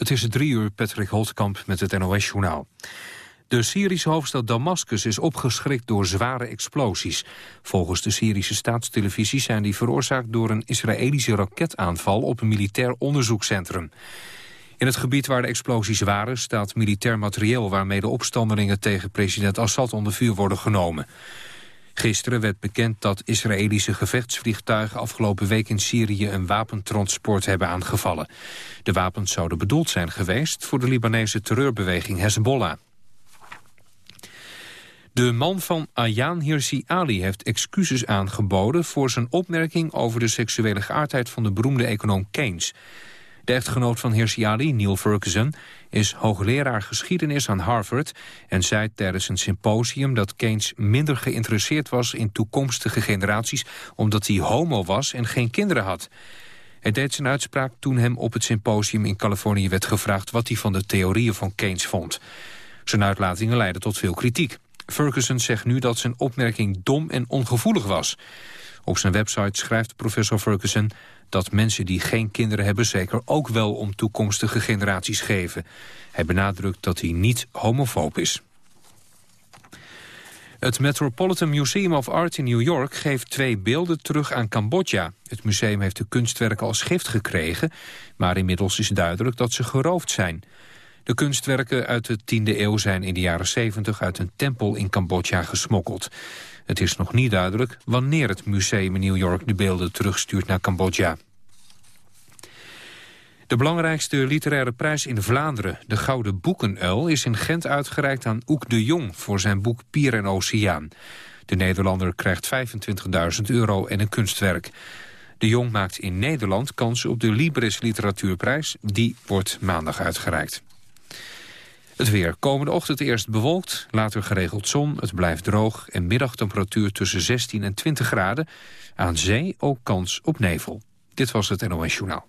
Het is drie uur, Patrick Holtkamp met het NOS-journaal. De Syrische hoofdstad Damascus is opgeschrikt door zware explosies. Volgens de Syrische staatstelevisie zijn die veroorzaakt door een Israëlische raketaanval op een militair onderzoekscentrum. In het gebied waar de explosies waren staat militair materieel waarmee de opstandelingen tegen president Assad onder vuur worden genomen. Gisteren werd bekend dat Israëlische gevechtsvliegtuigen afgelopen week in Syrië een wapentransport hebben aangevallen. De wapens zouden bedoeld zijn geweest voor de Libanese terreurbeweging Hezbollah. De man van Ayaan Hirsi Ali heeft excuses aangeboden... voor zijn opmerking over de seksuele geaardheid van de beroemde econoom Keynes. De echtgenoot van Hirsi Ali, Neil Ferguson, is hoogleraar geschiedenis aan Harvard... en zei tijdens een symposium dat Keynes minder geïnteresseerd was... in toekomstige generaties omdat hij homo was en geen kinderen had. Hij deed zijn uitspraak toen hem op het symposium in Californië werd gevraagd... wat hij van de theorieën van Keynes vond. Zijn uitlatingen leidden tot veel kritiek. Ferguson zegt nu dat zijn opmerking dom en ongevoelig was. Op zijn website schrijft professor Ferguson dat mensen die geen kinderen hebben zeker ook wel om toekomstige generaties geven. Hij benadrukt dat hij niet homofoob is. Het Metropolitan Museum of Art in New York geeft twee beelden terug aan Cambodja. Het museum heeft de kunstwerken als gift gekregen, maar inmiddels is duidelijk dat ze geroofd zijn. De kunstwerken uit de 10e eeuw zijn in de jaren 70 uit een tempel in Cambodja gesmokkeld. Het is nog niet duidelijk wanneer het museum in New York de beelden terugstuurt naar Cambodja. De belangrijkste literaire prijs in Vlaanderen, de Gouden Boekenuil... is in Gent uitgereikt aan Oek de Jong voor zijn boek Pier en Oceaan. De Nederlander krijgt 25.000 euro en een kunstwerk. De Jong maakt in Nederland kans op de Libris Literatuurprijs. Die wordt maandag uitgereikt. Het weer. Komende ochtend eerst bewolkt, later geregeld zon. Het blijft droog en middagtemperatuur tussen 16 en 20 graden. Aan zee ook kans op nevel. Dit was het NOS Journaal.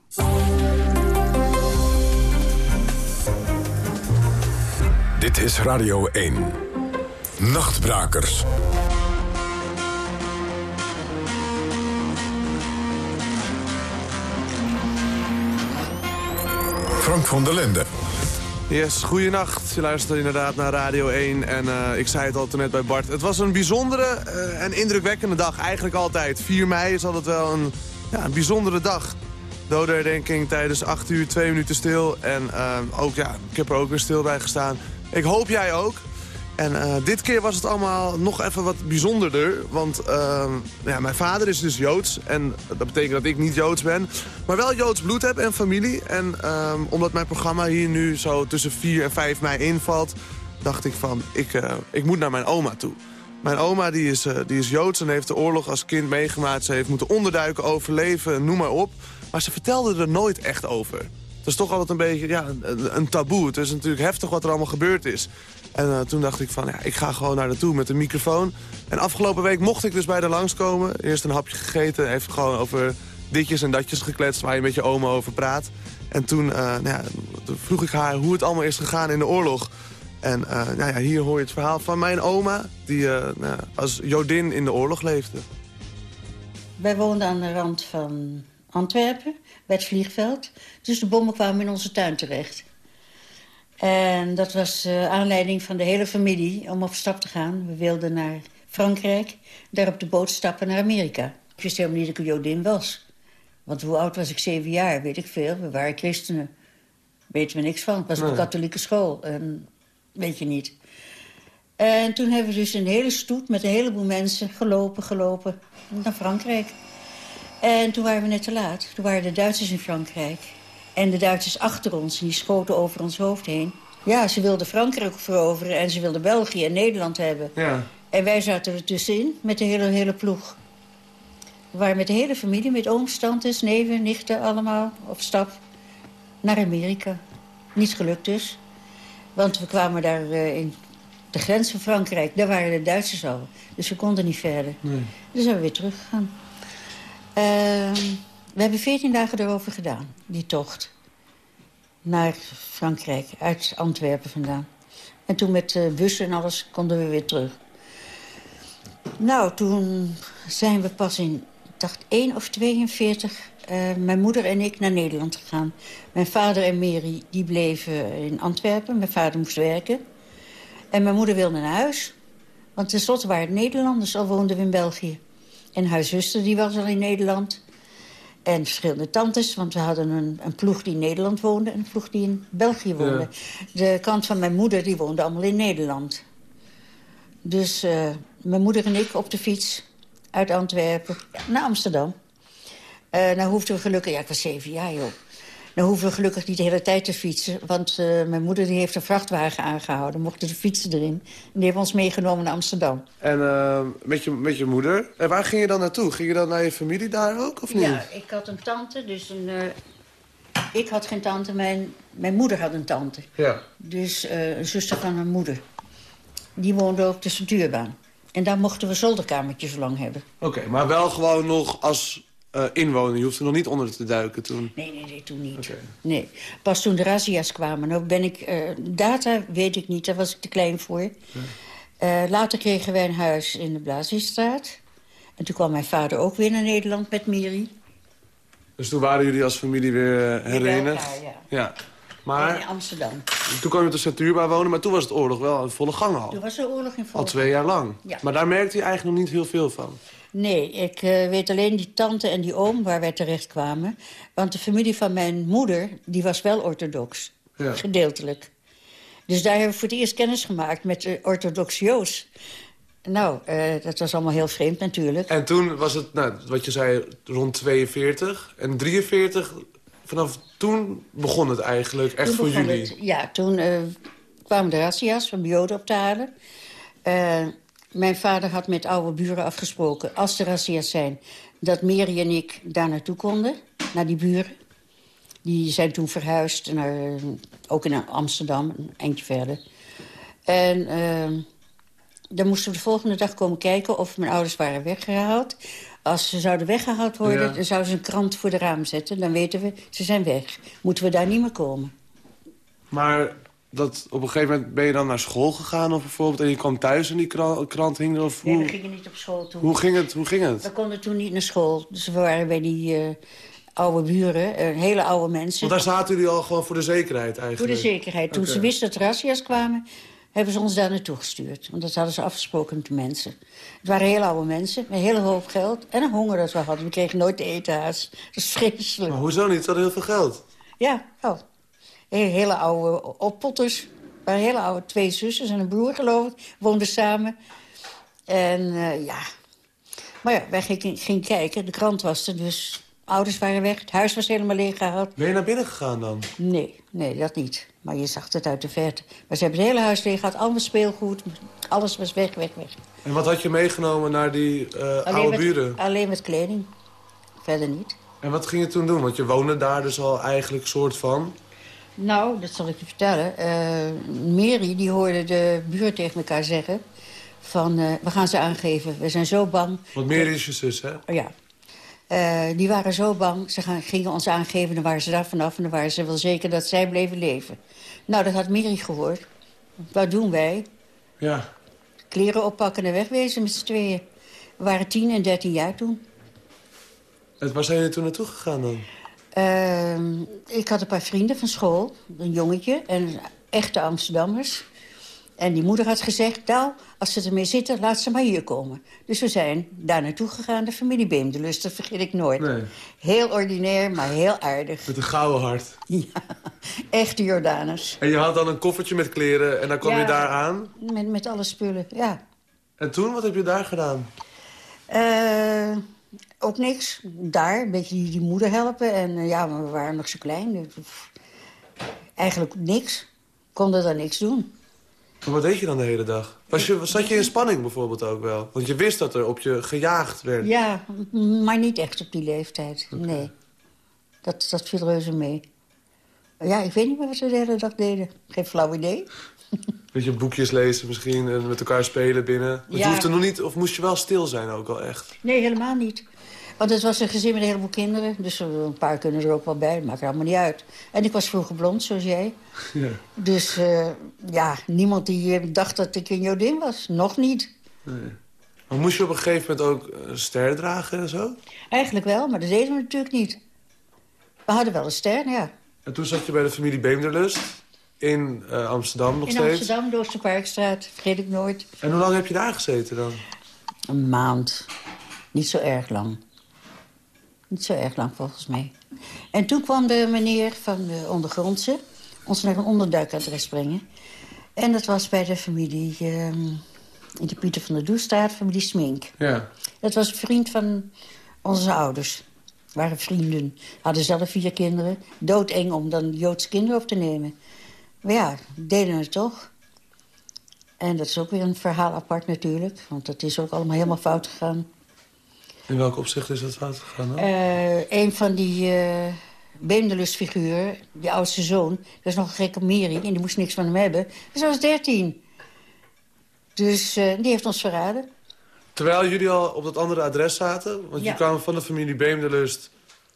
Dit is Radio 1. Nachtbrakers. Frank van der Linden. Yes, goeienacht. Je luistert inderdaad naar Radio 1. En uh, ik zei het al toen net bij Bart. Het was een bijzondere uh, en indrukwekkende dag. Eigenlijk altijd. 4 mei is altijd wel een, ja, een bijzondere dag. Dodenherdenking tijdens 8 uur, 2 minuten stil. En uh, ook, ja, ik heb er ook weer stil bij gestaan. Ik hoop jij ook. En uh, dit keer was het allemaal nog even wat bijzonderder. Want uh, ja, mijn vader is dus Joods. En dat betekent dat ik niet Joods ben. Maar wel Joods bloed heb en familie. En uh, omdat mijn programma hier nu zo tussen 4 en 5 mei invalt... dacht ik van, ik, uh, ik moet naar mijn oma toe. Mijn oma die is, die is Joods en heeft de oorlog als kind meegemaakt. Ze heeft moeten onderduiken, overleven, noem maar op. Maar ze vertelde er nooit echt over. Het is toch altijd een beetje ja, een, een taboe. Het is natuurlijk heftig wat er allemaal gebeurd is. En uh, toen dacht ik van, ja, ik ga gewoon naar naartoe met een microfoon. En afgelopen week mocht ik dus bij haar langskomen. Eerst een hapje gegeten, even gewoon over ditjes en datjes gekletst... waar je met je oma over praat. En toen, uh, nou ja, vroeg ik haar hoe het allemaal is gegaan in de oorlog. En uh, nou ja, hier hoor je het verhaal van mijn oma... die nou, als Jodin in de oorlog leefde. Wij woonden aan de rand van Antwerpen, bij het vliegveld. Dus de bommen kwamen in onze tuin terecht. En dat was uh, aanleiding van de hele familie om op stap te gaan. We wilden naar Frankrijk, daar op de boot stappen naar Amerika. Ik wist helemaal niet dat ik een Jodin was. Want hoe oud was ik? Zeven jaar, weet ik veel. We waren christenen. Weten we niks van. Het was op een katholieke school. En weet je niet. En toen hebben we dus een hele stoet met een heleboel mensen gelopen, gelopen naar Frankrijk. En toen waren we net te laat. Toen waren de Duitsers in Frankrijk. En de Duitsers achter ons, die schoten over ons hoofd heen. Ja, ze wilden Frankrijk veroveren en ze wilden België en Nederland hebben. Ja. En wij zaten er tussenin met de hele, hele ploeg. We waren met de hele familie, met ooms, tantes, neven, nichten, allemaal op stap naar Amerika. Niet gelukt dus. Want we kwamen daar uh, in de grens van Frankrijk. Daar waren de Duitsers al. Dus we konden niet verder. Nee. Dus zijn we weer teruggegaan. Uh, we hebben veertien dagen erover gedaan, die tocht. Naar Frankrijk, uit Antwerpen vandaan. En toen met uh, bussen en alles konden we weer terug. Nou, toen zijn we pas in dacht 1 of 42, uh, mijn moeder en ik naar Nederland gegaan. Mijn vader en Mary die bleven in Antwerpen. Mijn vader moest werken. En mijn moeder wilde naar huis. Want tenslotte waren het Nederlanders, al woonden we in België. En haar zuster die was al in Nederland. En verschillende tantes, want we hadden een, een ploeg die in Nederland woonde... en een ploeg die in België woonde. De kant van mijn moeder die woonde allemaal in Nederland. Dus uh, mijn moeder en ik op de fiets uit Antwerpen naar Amsterdam. Uh, nou hoefden we gelukkig... Ja, ik was zeven jaar, joh. Nou hoeven we gelukkig niet de hele tijd te fietsen. Want uh, mijn moeder die heeft een vrachtwagen aangehouden. Mochten de fietsen erin. En die hebben ons meegenomen naar Amsterdam. En uh, met, je, met je moeder. En waar ging je dan naartoe? Ging je dan naar je familie daar ook, of niet? Ja, ik had een tante. Dus een, uh, ik had geen tante. Mijn, mijn moeder had een tante. Ja. Dus een zuster van mijn moeder. Die woonde op de Centuurbaan. En daar mochten we zolderkamertjes lang hebben. Oké, okay, maar wel gewoon nog als uh, inwoner. Je hoeft er nog niet onder te duiken toen? Nee, nee, nee toen niet. Okay. Nee. Pas toen de razzia's kwamen. Nou ben ik, uh, data weet ik niet, daar was ik te klein voor. Ja. Uh, later kregen wij een huis in de Blaziestraat. En toen kwam mijn vader ook weer naar Nederland met Miri. Dus toen waren jullie als familie weer herenigd? Ja, ja. Maar, in Amsterdam. Toen kwam je op de Centuurbaan wonen, maar toen was het oorlog wel in volle gang al. Toen was de oorlog in volle Al twee jaar lang. Ja. Maar daar merkte je eigenlijk nog niet heel veel van. Nee, ik uh, weet alleen die tante en die oom waar wij terecht kwamen. Want de familie van mijn moeder, die was wel orthodox. Ja. Gedeeltelijk. Dus daar hebben we voor het eerst kennis gemaakt met de orthodox Joos. Nou, uh, dat was allemaal heel vreemd natuurlijk. En toen was het, nou, wat je zei, rond 42 en 43... Vanaf toen begon het eigenlijk echt voor jullie? Het, ja, toen uh, kwamen de razzia's van Joden op te halen. Uh, mijn vader had met oude buren afgesproken, als er razzia's zijn... dat Mary en ik daar naartoe konden, naar die buren. Die zijn toen verhuisd, naar, ook in Amsterdam, een eindje verder. En uh, dan moesten we de volgende dag komen kijken of mijn ouders waren weggehaald. Als ze zouden weggehaald worden, ja. dan zouden ze een krant voor de raam zetten. Dan weten we, ze zijn weg. Moeten we daar niet meer komen. Maar dat op een gegeven moment ben je dan naar school gegaan of bijvoorbeeld... en je kwam thuis en die krant, krant hing er? Of nee, hoe... we gingen niet op school toen. Hoe ging het? Hoe ging het? We konden toen niet naar school. Dus we waren bij die uh, oude buren, uh, hele oude mensen. Want daar zaten jullie al gewoon voor de zekerheid eigenlijk? Voor de zekerheid. Toen okay. ze wisten dat razzia's kwamen, hebben ze ons daar naartoe gestuurd. Want dat hadden ze afgesproken met de mensen. Het waren hele oude mensen, met een hele hoop geld. En een honger dat we hadden. We kregen nooit te eten haast. Dat is vreselijk. Maar hoezo niet? Ze hadden heel veel geld. Ja, oh. Hele oude oppotters. waren hele oude twee zusters en een broer, geloof ik. Woonden samen. En uh, ja... Maar ja, wij gingen, kijken. De krant was er, dus ouders waren weg. Het huis was helemaal leeg gehaald. Ben je naar binnen gegaan dan? Nee, nee, dat niet. Maar je zag het uit de verte. Maar ze hebben het hele huis leeg gehad. Allemaal speelgoed. Alles was weg, weg, weg. En wat had je meegenomen naar die uh, oude met, buren? Alleen met kleding. Verder niet. En wat ging je toen doen? Want je woonde daar dus al eigenlijk soort van... Nou, dat zal ik je vertellen. Uh, Mary die hoorde de buurt tegen elkaar zeggen... van uh, we gaan ze aangeven, we zijn zo bang. Want Mary is je zus, hè? Ja. Uh, die waren zo bang, ze gaan, gingen ons aangeven... dan waren ze daar vanaf en dan waren ze wel zeker dat zij bleven leven. Nou, dat had Mary gehoord. Wat doen wij? Ja. Kleren oppakken en wegwezen met z'n tweeën. We waren tien en dertien jaar toen. En waar zijn jullie toen naartoe gegaan dan? Uh, ik had een paar vrienden van school, een jongetje en echte Amsterdammers. En die moeder had gezegd, nou, als ze ermee zitten, laat ze maar hier komen. Dus we zijn daar naartoe gegaan, de familie Beemdelust, dat vergeet ik nooit. Nee. Heel ordinair, maar heel aardig. Met een gouden hart. Ja, echte Jordaners. En je had dan een koffertje met kleren en dan kwam ja, je daar aan? Met, met alle spullen, ja. En toen, wat heb je daar gedaan? Uh, ook niks. Daar, een beetje die, die moeder helpen. En uh, ja, maar we waren nog zo klein. Dus, eigenlijk niks. Konden daar niks doen. Maar wat deed je dan de hele dag? Was je, zat je in spanning bijvoorbeeld ook wel? Want je wist dat er op je gejaagd werd. Ja, maar niet echt op die leeftijd. Okay. Nee. Dat, dat viel reuze mee. Ja, ik weet niet meer wat we de hele dag deden. Geen flauw idee. Beetje boekjes lezen misschien en met elkaar spelen binnen. Want Ja. je hoefde nog niet, of moest je wel stil zijn ook al echt? Nee, helemaal niet. Want het was een gezin met een heleboel kinderen. Dus een paar kunnen er ook wel bij. Dat maakt er allemaal niet uit. En ik was vroeger blond, zoals jij. Ja. Dus eh, ja, niemand die eh, dacht dat ik een Jodin was. Nog niet. Nee. Maar moest je op een gegeven moment ook een ster dragen en zo? Eigenlijk wel, maar dat deden we natuurlijk niet. We hadden wel een ster, ja. En toen zat je bij de familie Beemderlust in uh, Amsterdam nog in steeds? In Amsterdam, Parkstraat, vergeet ik nooit. En hoe lang heb je daar gezeten dan? Een maand. Niet zo erg lang. Niet zo erg lang, volgens mij. En toen kwam de meneer van de ondergrondse... ons naar een onderduikadres brengen. En dat was bij de familie... Uh, in de Pieter van der Doestraat, familie Smink. Ja. Dat was een vriend van onze ouders. Waren vrienden. Hadden zelf vier kinderen. Doodeng om dan Joodse kinderen op te nemen. Maar ja, deden het toch. En dat is ook weer een verhaal apart natuurlijk. Want dat is ook allemaal helemaal fout gegaan. In welk opzicht is dat fout gegaan? Uh, een van die uh, Beemdelustfiguren, die oudste zoon... dat is nog een gekke Meri en die moest niks van hem hebben. Dus hij was dertien. Dus uh, die heeft ons verraden. Terwijl jullie al op dat andere adres zaten? Want Ja. je kwam van de familie Beemdelust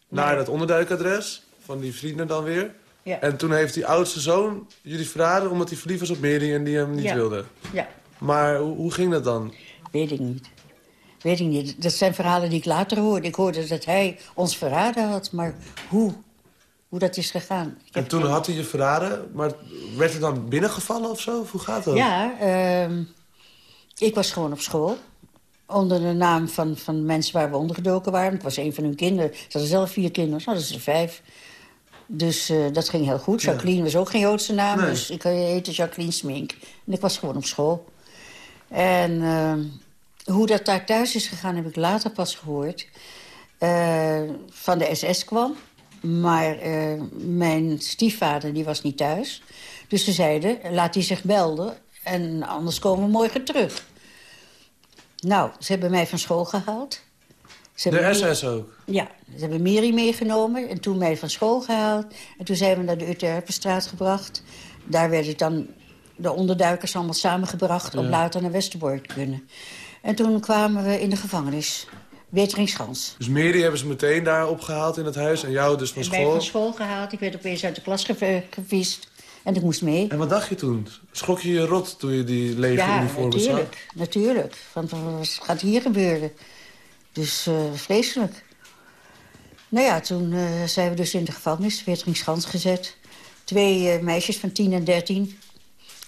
naar Nee. dat onderduikadres. Van die vrienden dan weer. Ja. En toen heeft die oudste zoon jullie verraden... omdat hij verliefd was op Mary en die hem niet Ja. wilde. ja, Maar hoe, hoe ging dat dan? weet ik niet. Weet ik niet. Dat zijn verhalen die ik later hoorde. Ik hoorde dat hij ons verraden had, maar hoe? Hoe dat is gegaan. Ik En toen geen- had hij je verraden, maar werd er dan binnengevallen of zo? Of hoe gaat dat? Ja, ehm, ik was gewoon op school. Onder de naam van, van mensen waar we ondergedoken waren. Ik was een van hun kinderen. Ze hadden zelf vier kinderen. Nou, dat is er vijf. Dus eh, dat ging heel goed. Ja. Jacqueline was ook geen Joodse naam. Nee. Dus ik heette Jacqueline Smink. En ik was gewoon op school. En ehm, hoe dat daar thuis is gegaan, heb ik later pas gehoord. Eh, van de SS kwam. Maar eh, mijn stiefvader die was niet thuis. Dus ze zeiden, laat hij zich melden. En anders komen we morgen terug. Nou, ze hebben mij van school gehaald. Ze De SS ook? ja, ze hebben Miri meegenomen en toen mij van school gehaald. En toen zijn we naar de Uterpenstraat gebracht. Daar werden dan de onderduikers allemaal samengebracht... om Ja. later naar Westerbork te kunnen. En toen kwamen we in de gevangenis. Weteringschans. Dus Mary hebben ze meteen daar opgehaald in het huis en jou dus van Ik ben school. van school gehaald. Ik werd opeens uit de klas ge- gevist. En ik moest mee. En wat dacht je toen? Schrok je je rot toen je die Ja, legeruniformen zag? natuurlijk. Natuurlijk. Want wat gaat hier gebeuren? Dus eh, vreselijk. Nou ja, toen eh, zijn we dus in de gevangenis, Weteringschans gezet. Twee eh, meisjes van 10 en 13.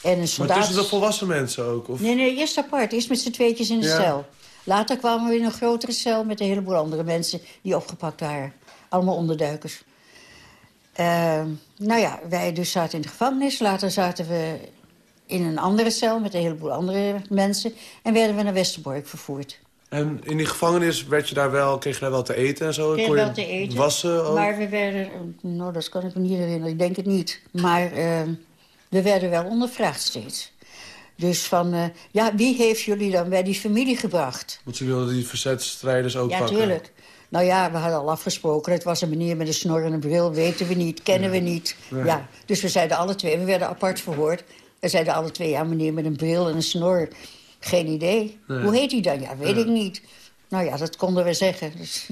En een Maar soldaat... tussen de volwassen mensen ook? Of? Nee, nee, eerst apart. Eerst met z'n tweetjes in de Ja. cel. Later kwamen we in een grotere cel met een heleboel andere mensen die opgepakt waren. Allemaal onderduikers. Eh, nou ja, wij dus zaten in de gevangenis. Later zaten we in een andere cel met een heleboel andere mensen. En werden we naar Westerbork vervoerd. En in die gevangenis werd je daar wel, kreeg je daar wel te eten en zo? Kreeg Kon je wel te eten. Wassen ook? Maar we werden... Nou, dat kan ik me niet herinneren. Ik denk het niet. Maar eh, we werden wel ondervraagd steeds. Dus van, eh, ja, wie heeft jullie dan bij die familie gebracht? Want ze wilden die verzetstrijders ook Ja, pakken. tuurlijk. Nou ja, we hadden al afgesproken. Het was een meneer met een snor en een bril. Weten we niet, kennen we niet. Nee. Ja, dus we zeiden alle twee, we werden apart verhoord. We zeiden alle twee, ja, meneer met een bril en een snor. Geen idee. Nee. Hoe heet hij dan? Ja, weet Ja. ik niet. Nou ja, dat konden we zeggen. Dus.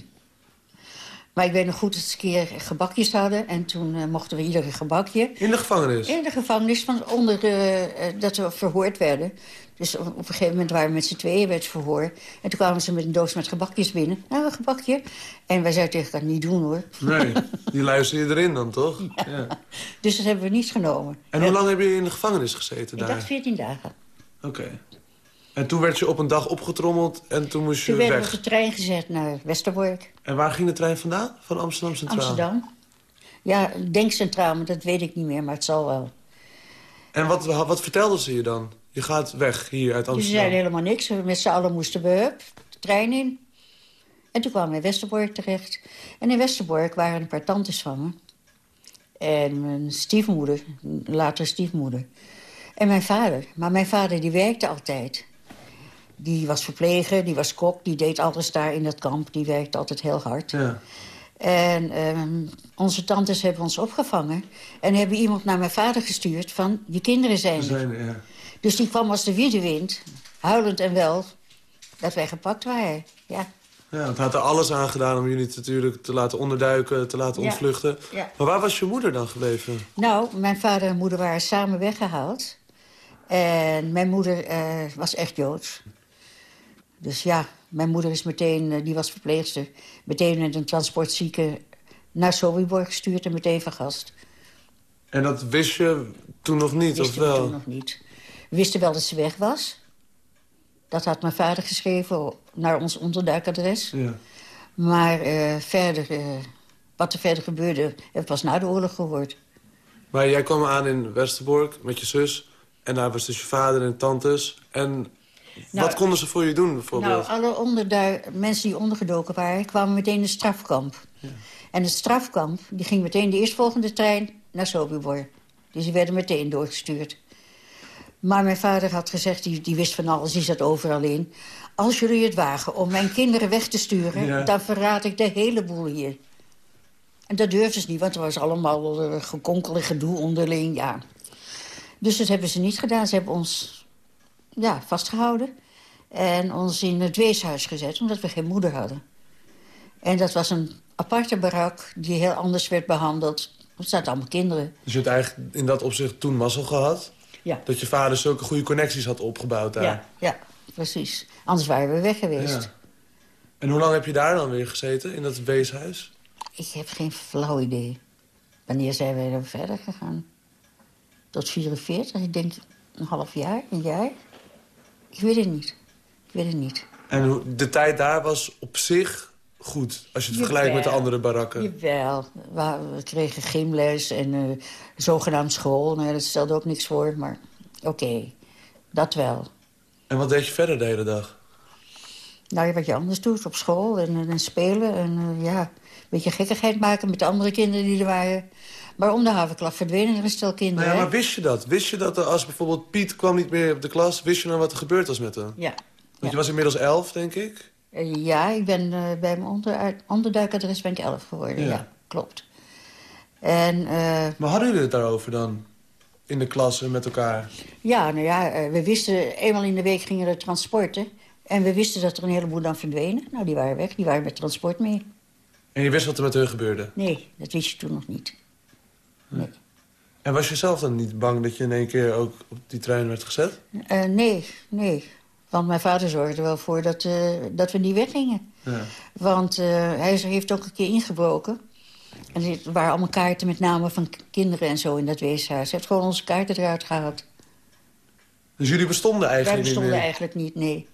Maar ik weet nog goed dat ze een keer gebakjes hadden. En toen eh, mochten we ieder een gebakje. In de gevangenis? In de gevangenis van onder eh, dat we verhoord werden. Dus op op een gegeven moment waren we met z'n tweeën bij het verhoor. En toen kwamen ze met een doos met gebakjes binnen. Nou, een gebakje. En wij zeiden tegen elkaar, niet doen hoor. Nee, die luister je erin dan, toch? Ja. Dus dat hebben we niet genomen. En hoe lang heb je in de gevangenis gezeten Ik daar? dacht 14 dagen. Oké. En toen werd je op een dag opgetrommeld en toen moest je Toen werden we weg. op de trein gezet naar Westerbork, En waar ging de trein vandaan? Van Amsterdam Centraal? Amsterdam. Ja, ik denk centraal, maar dat weet ik niet meer, maar het zal wel. En wat, wat vertelden ze je dan? Je gaat weg hier uit Dus ze Amsterdam. zeiden helemaal niks. We Met z'n allen moesten we hup, de trein in. En toen kwamen we in Westerbork terecht. En in Westerbork waren een paar tantes van me. En mijn stiefmoeder, later stiefmoeder. En mijn vader. Maar mijn vader die werkte altijd. Die was verpleger, die was kok, die deed alles daar in dat kamp. Die werkte altijd heel hard. Ja. En ehm, onze tantes hebben ons opgevangen. En hebben iemand naar mijn vader gestuurd van... je kinderen zijn er. zijn er, ja. Dus die kwam als de wiedewind, huilend en wel, dat wij gepakt waren. Ja, Ja, hij had er alles aan gedaan om jullie natuurlijk te laten onderduiken, te laten ontvluchten. Ja. Maar waar was je moeder dan gebleven? Nou, mijn vader en moeder waren samen weggehaald. En mijn moeder eh, was echt Joods. Dus ja, mijn moeder is meteen, eh, die was verpleegster... meteen met een transportzieke naar Sobibor gestuurd en meteen vergast. En dat wist je toen nog niet, of we wel? toen nog niet. We wisten wel dat ze weg was. Dat had mijn vader geschreven naar ons onderduikadres. Ja. Maar eh, verder, eh, wat er verder gebeurde, heb ik pas na de oorlog gehoord. Maar jij kwam aan in Westerbork met je zus. En daar was dus je vader en tantes. En Nou, wat konden ze voor je doen, Nou, bijvoorbeeld? alle onderdui- mensen die ondergedoken waren, kwamen meteen in het strafkamp. En het strafkamp, die ging meteen de eerstvolgende trein naar Sobibor. Dus die werden meteen doorgestuurd. Maar mijn vader had gezegd, die, die wist van alles, die zat overal in. Als jullie het wagen om mijn kinderen weg te sturen... Ja. dan verraad ik de hele boel hier. En dat durfden ze niet, want er was allemaal eh, gekonkel en gedoe onderling, ja. Dus dat hebben ze niet gedaan. Ze hebben ons ja, vastgehouden en ons in het weeshuis gezet... omdat we geen moeder hadden. En dat was een aparte barak die heel anders werd behandeld. Er zaten allemaal kinderen. Dus je hebt eigenlijk in dat opzicht toen mazzel gehad. Ja. Dat je vader zulke goede connecties had opgebouwd daar. Ja, ja, precies. Anders waren we weg geweest. Ja. En hoe lang heb je daar dan weer gezeten, in dat weeshuis? Ik heb geen flauw idee. Wanneer zijn wij dan verder gegaan? Tot 44, ik denk een half jaar, een jaar. Ik weet het niet. Ik weet het niet. En de tijd daar was op zich goed, als je het vergelijkt met de andere barakken. Jawel, we, we kregen gymles en eh, zogenaamd school. Nou, dat stelde ook niks voor, maar oké, dat wel. En wat deed je verder de hele dag? Nou, wat je anders doet op school en, en spelen. En eh, ja, een beetje gekkigheid maken met de andere kinderen die er waren. Maar om de havenklap verdwenen er een stel Nou kinderen. ja, hè? maar wist je dat? Wist je dat er als bijvoorbeeld Piet kwam niet meer op de klas... wist je dan wat er gebeurd was met hem? Ja. Want Ja. je was inmiddels elf, denk ik. Eh, ja, ik ben eh, bij mijn onder, onderduikadres ben ik elf geworden. Ja. Ja, klopt. En eh, Maar hadden jullie het daarover dan? In de klas en met elkaar? ja, nou ja, we wisten, eenmaal in de week gingen er transporten. En we wisten dat er een heleboel dan verdwenen. Nou, die waren weg, die waren met transport mee. En je wist wat er met hun gebeurde? Nee, dat wist je toen nog niet. Nee. En was je zelf dan niet bang dat je in één keer ook op die trein werd gezet? Eh, nee, nee. Want mijn vader zorgde er wel voor dat, eh, dat we niet weggingen. Ja. Want eh, hij heeft ook een keer ingebroken. En er waren allemaal kaarten met namen van kinderen en zo in dat weeshuis. Hij heeft gewoon onze kaarten eruit gehaald. Dus jullie bestonden Wij eigenlijk bestonden niet meer? eigenlijk niet, nee.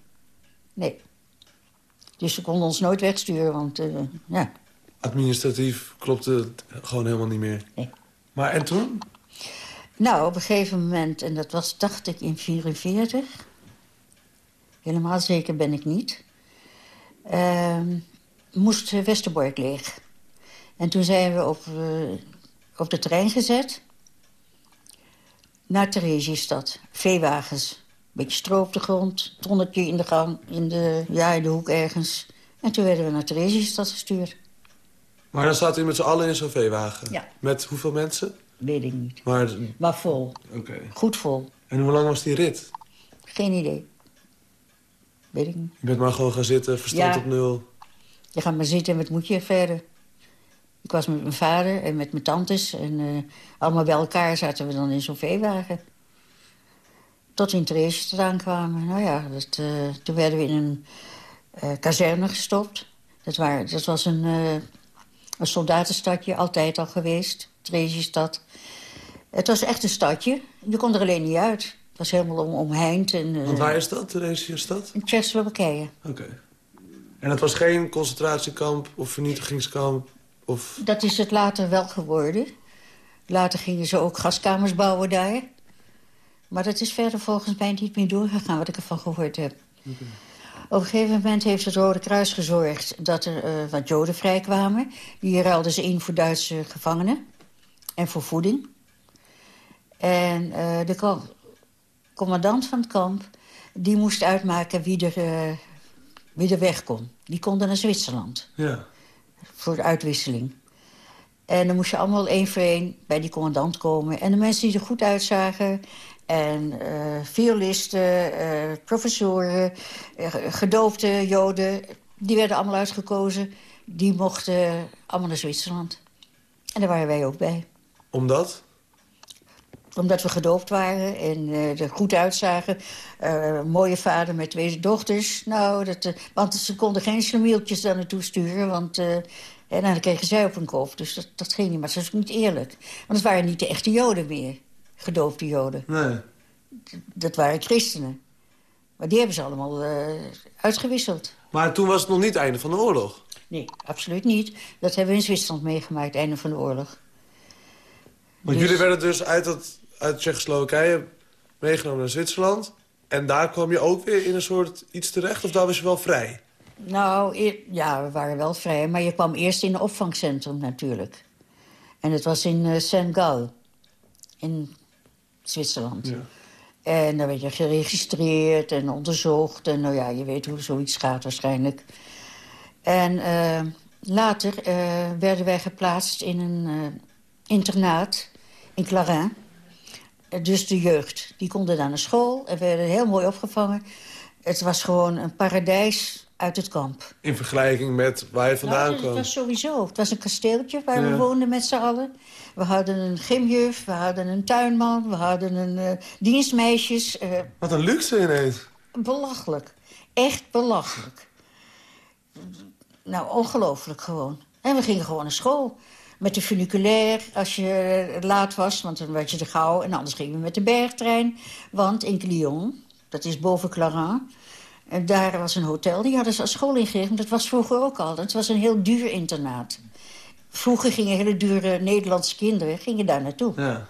Nee. Dus ze konden ons nooit wegsturen, want ja, Administratief klopte het gewoon helemaal niet meer. nee. Maar en toen? Nou, op een gegeven moment, en dat was, dacht ik, in 44. Helemaal zeker ben ik niet. ehm, moest Westerbork leeg. En toen zijn we op, eh, op de trein gezet. Naar Theresienstad. Veewagens. Beetje stro op de grond. Tonnetje in de gang. In de, ja, in de hoek ergens. En toen werden we naar Theresienstad gestuurd. Maar dan zaten jullie met z'n allen in zo'n veewagen? Ja. Met hoeveel mensen? Weet ik niet. Maar, Maar vol. oké. Goed vol. En hoe lang was die rit? Geen idee. Weet ik niet. Je bent maar gewoon gaan zitten, verstand Ja. op nul. Je gaat maar zitten en wat moet je verder? Ik was met mijn vader en met mijn tantes. En eh, allemaal bij elkaar zaten we dan in zo'n veewagen. Tot we in Theresienstad aankwamen. Nou ja, dat, eh, toen werden we in een eh, kazerne gestopt. Dat, waren, dat was een, een soldatenstadje, altijd al geweest. Theresienstad. Het was echt een stadje. Je kon er alleen niet uit. Het was helemaal om, omheind. En, eh, Want waar is dat, Theresienstad? In Tsjechoslowakije. Oké. En het was geen concentratiekamp of vernietigingskamp? Of... Dat is het later wel geworden. Later gingen ze ook gaskamers bouwen daar. Maar dat is verder volgens mij niet meer doorgegaan, wat ik ervan gehoord heb. Op een gegeven moment heeft het Rode Kruis gezorgd dat er eh, wat Joden vrijkwamen. Die ruilden ze in voor Duitse gevangenen en voor voeding. En eh, de commandant van het kamp die moest uitmaken wie er, eh, wie er weg kon. Die konden naar Zwitserland Ja. voor de uitwisseling. En dan moest je allemaal één voor één bij die commandant komen. En de mensen die er goed uitzagen... en eh violisten, eh, professoren, eh, gedoofde joden... die werden allemaal uitgekozen. Die mochten allemaal naar Zwitserland. En daar waren wij ook bij. Omdat? omdat we gedoopt waren en uh, er goed uitzagen. Uh, mooie vader met twee dochters. Nou, dat, uh, want ze konden geen slamieltjes daar naartoe sturen. Want en dan kregen zij op hun kop. Dus dat, dat ging niet. Maar dat is niet eerlijk. Want het waren niet de echte joden meer. Gedoofde joden. Nee. Dat waren christenen. Maar die hebben ze allemaal uitgewisseld. Maar toen was het nog niet het einde van de oorlog? Nee, absoluut niet. Dat hebben we in Zwitserland meegemaakt, het einde van de oorlog. Want dus... jullie werden dus uit, het, uit Tsjechoslowakije meegenomen naar Zwitserland. En daar kwam je ook weer in een soort iets terecht? Of daar was je wel vrij? Nou, ja, we waren wel vrij. Maar je kwam eerst in een opvangcentrum natuurlijk. En het was in uh, Saint-Gall. In Zwitserland. Ja. En dan werd je geregistreerd en onderzocht. En nou ja, je weet hoe zoiets gaat waarschijnlijk. En uh, later uh, werden wij geplaatst in een uh, internaat in Clarin. Dus de jeugd, die konden daar naar school en werden heel mooi opgevangen. Het was gewoon een paradijs uit het kamp. In vergelijking met waar je vandaan nou, kwam? Het was sowieso. Het was een kasteeltje waar we woonden met z'n allen. We hadden een gymjuf, we hadden een tuinman, we hadden een uh, dienstmeisjes. Uh, Wat een luxe ineens. Belachelijk. Echt belachelijk. Nou, ongelooflijk gewoon. En we gingen gewoon naar school. Met de funiculair, als je laat was, want dan werd je te gauw. En anders gingen we met de bergtrein. Want in Clion, dat is boven Clarin... En daar was een hotel, die hadden ze als school ingericht. dat was vroeger ook al. Het was een heel duur internaat. Vroeger gingen hele dure Nederlandse kinderen gingen daar naartoe. Ja.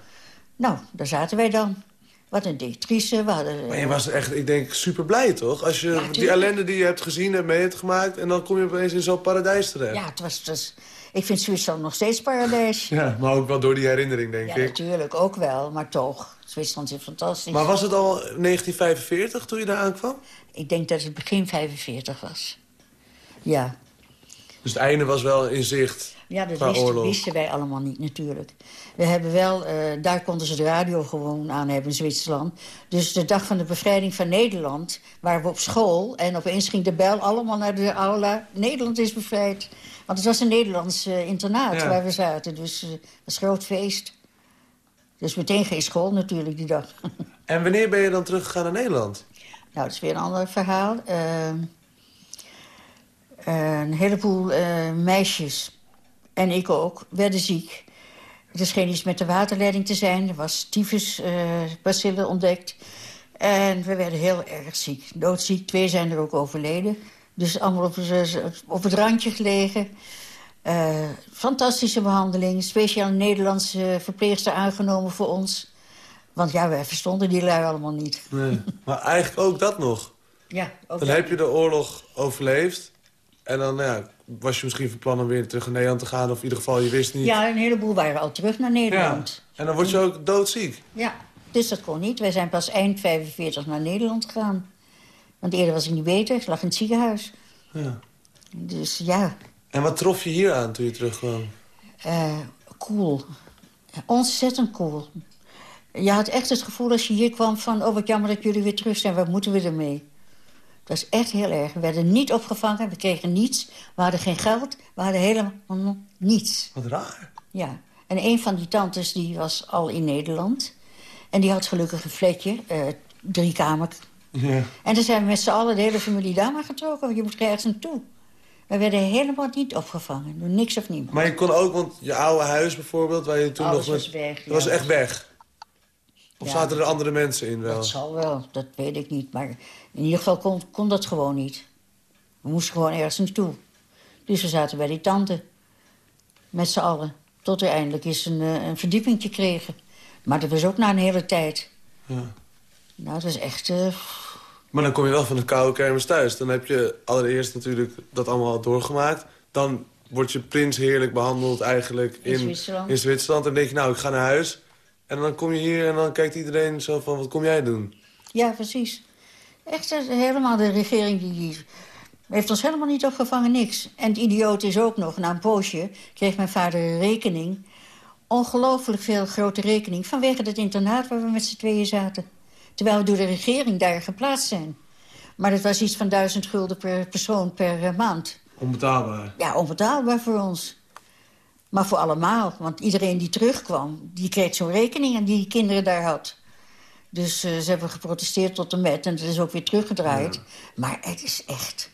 Nou, daar zaten wij dan. Wat een directrice. We hadden, maar je was echt, ik denk, super blij, toch? Als je die ellende die je hebt gezien en mee hebt gemaakt... en dan kom je opeens in zo'n paradijs terecht. Ja, het was, het was, ik vind Zwitserland nog steeds paradijs. Ja, maar ook wel door die herinnering, denk ja, ik. Ja, natuurlijk, ook wel. Maar toch, Zwitserland is fantastisch. Maar was het al 1945 toen je daar aankwam? Ik denk dat het begin 45 was. Ja. Dus het einde was wel in zicht? Ja, dat wisten, wisten, wij allemaal niet natuurlijk. We hebben wel, uh, daar konden ze de radio gewoon aan hebben in Zwitserland. Dus de dag van de bevrijding van Nederland waren we op school... en opeens ging de bel allemaal naar de aula. Nederland is bevrijd. Want het was een Nederlands uh, internaat waar we zaten. Dus uh, het was een groot feest. Dus meteen geen school natuurlijk die dag. En wanneer ben je dan teruggegaan naar Nederland? Nou, dat is weer een ander verhaal. Uh, een heleboel meisjes, en ik ook, werden ziek. Er scheen iets met de waterleiding te zijn. Er was tyfusbacillen ontdekt. En we werden heel erg ziek. Doodziek. Twee zijn er ook overleden. Dus allemaal op, op het randje gelegen. Uh, fantastische behandeling. Speciaal een Nederlandse verpleegster aangenomen voor ons. Want ja, wij verstonden die lui allemaal niet. Nee, maar eigenlijk ook dat nog. Ja, ook Dan heb je de oorlog overleefd. En dan ja, was je misschien van plan om weer terug naar Nederland te gaan. Of in ieder geval, je wist niet... Ja, een heleboel waren al terug naar Nederland. Ja. En dan word je ook doodziek. Ja, dus dat kon niet. Wij zijn pas eind 45 naar Nederland gegaan. Want eerder was ik niet beter. Ik lag in het ziekenhuis. Ja. Dus ja. En wat trof je hier aan toen je terugkwam? Uh, cool. Ontzettend cool. Je had echt het gevoel als je hier kwam van... oh, wat jammer dat jullie weer terug zijn, wat moeten we ermee? Het was echt heel erg. We werden niet opgevangen, we kregen niets. We hadden geen geld, we hadden helemaal niets. Wat raar. Ja. En een van die tantes die was al in Nederland. En die had gelukkig een flatje, uh, drie kamer. Ja. En toen zijn we met z'n allen, de hele familie daar maar getrokken. Want je moet ergens naartoe. We werden helemaal niet opgevangen. Door niks of niemand. Maar je kon ook, want je oude huis bijvoorbeeld... waar je toen Alles nog was weg. Dat was echt weg? Of Ja, zaten er andere mensen in wel? Dat zal wel, dat weet ik niet. Maar in ieder geval kon, kon dat gewoon niet. We moesten gewoon ergens naartoe. Dus we zaten bij die tante. Met z'n allen. Tot er eindelijk eens een, eh, een verdiepingje kregen. Maar dat was ook na een hele tijd. Ja. Nou, dat is echt... eh, Maar dan kom je wel van de koude kermis thuis. Dan heb je allereerst natuurlijk dat allemaal doorgemaakt. Dan wordt je prins heerlijk behandeld eigenlijk In in, Zwitserland. in Zwitserland. En dan denk je, nou, ik ga naar huis. En dan kom je hier en dan kijkt iedereen zo van, wat kom jij doen? Ja, precies. Echt helemaal de regering die, die heeft ons helemaal niet opgevangen, niks. En het idioot is ook nog, na een poosje kreeg mijn vader een rekening. Ongelooflijk veel grote rekening vanwege het internaat waar we met z'n tweeën zaten. Terwijl we door de regering daar geplaatst zijn. Maar dat was iets van duizend gulden per persoon per eh, maand. Onbetaalbaar. Ja, onbetaalbaar voor ons. Maar voor allemaal, want iedereen die terugkwam... die kreeg zo'n rekening en die kinderen daar had. Dus uh, ze hebben geprotesteerd tot en met en het is ook weer teruggedraaid. Ja. Maar het is echt,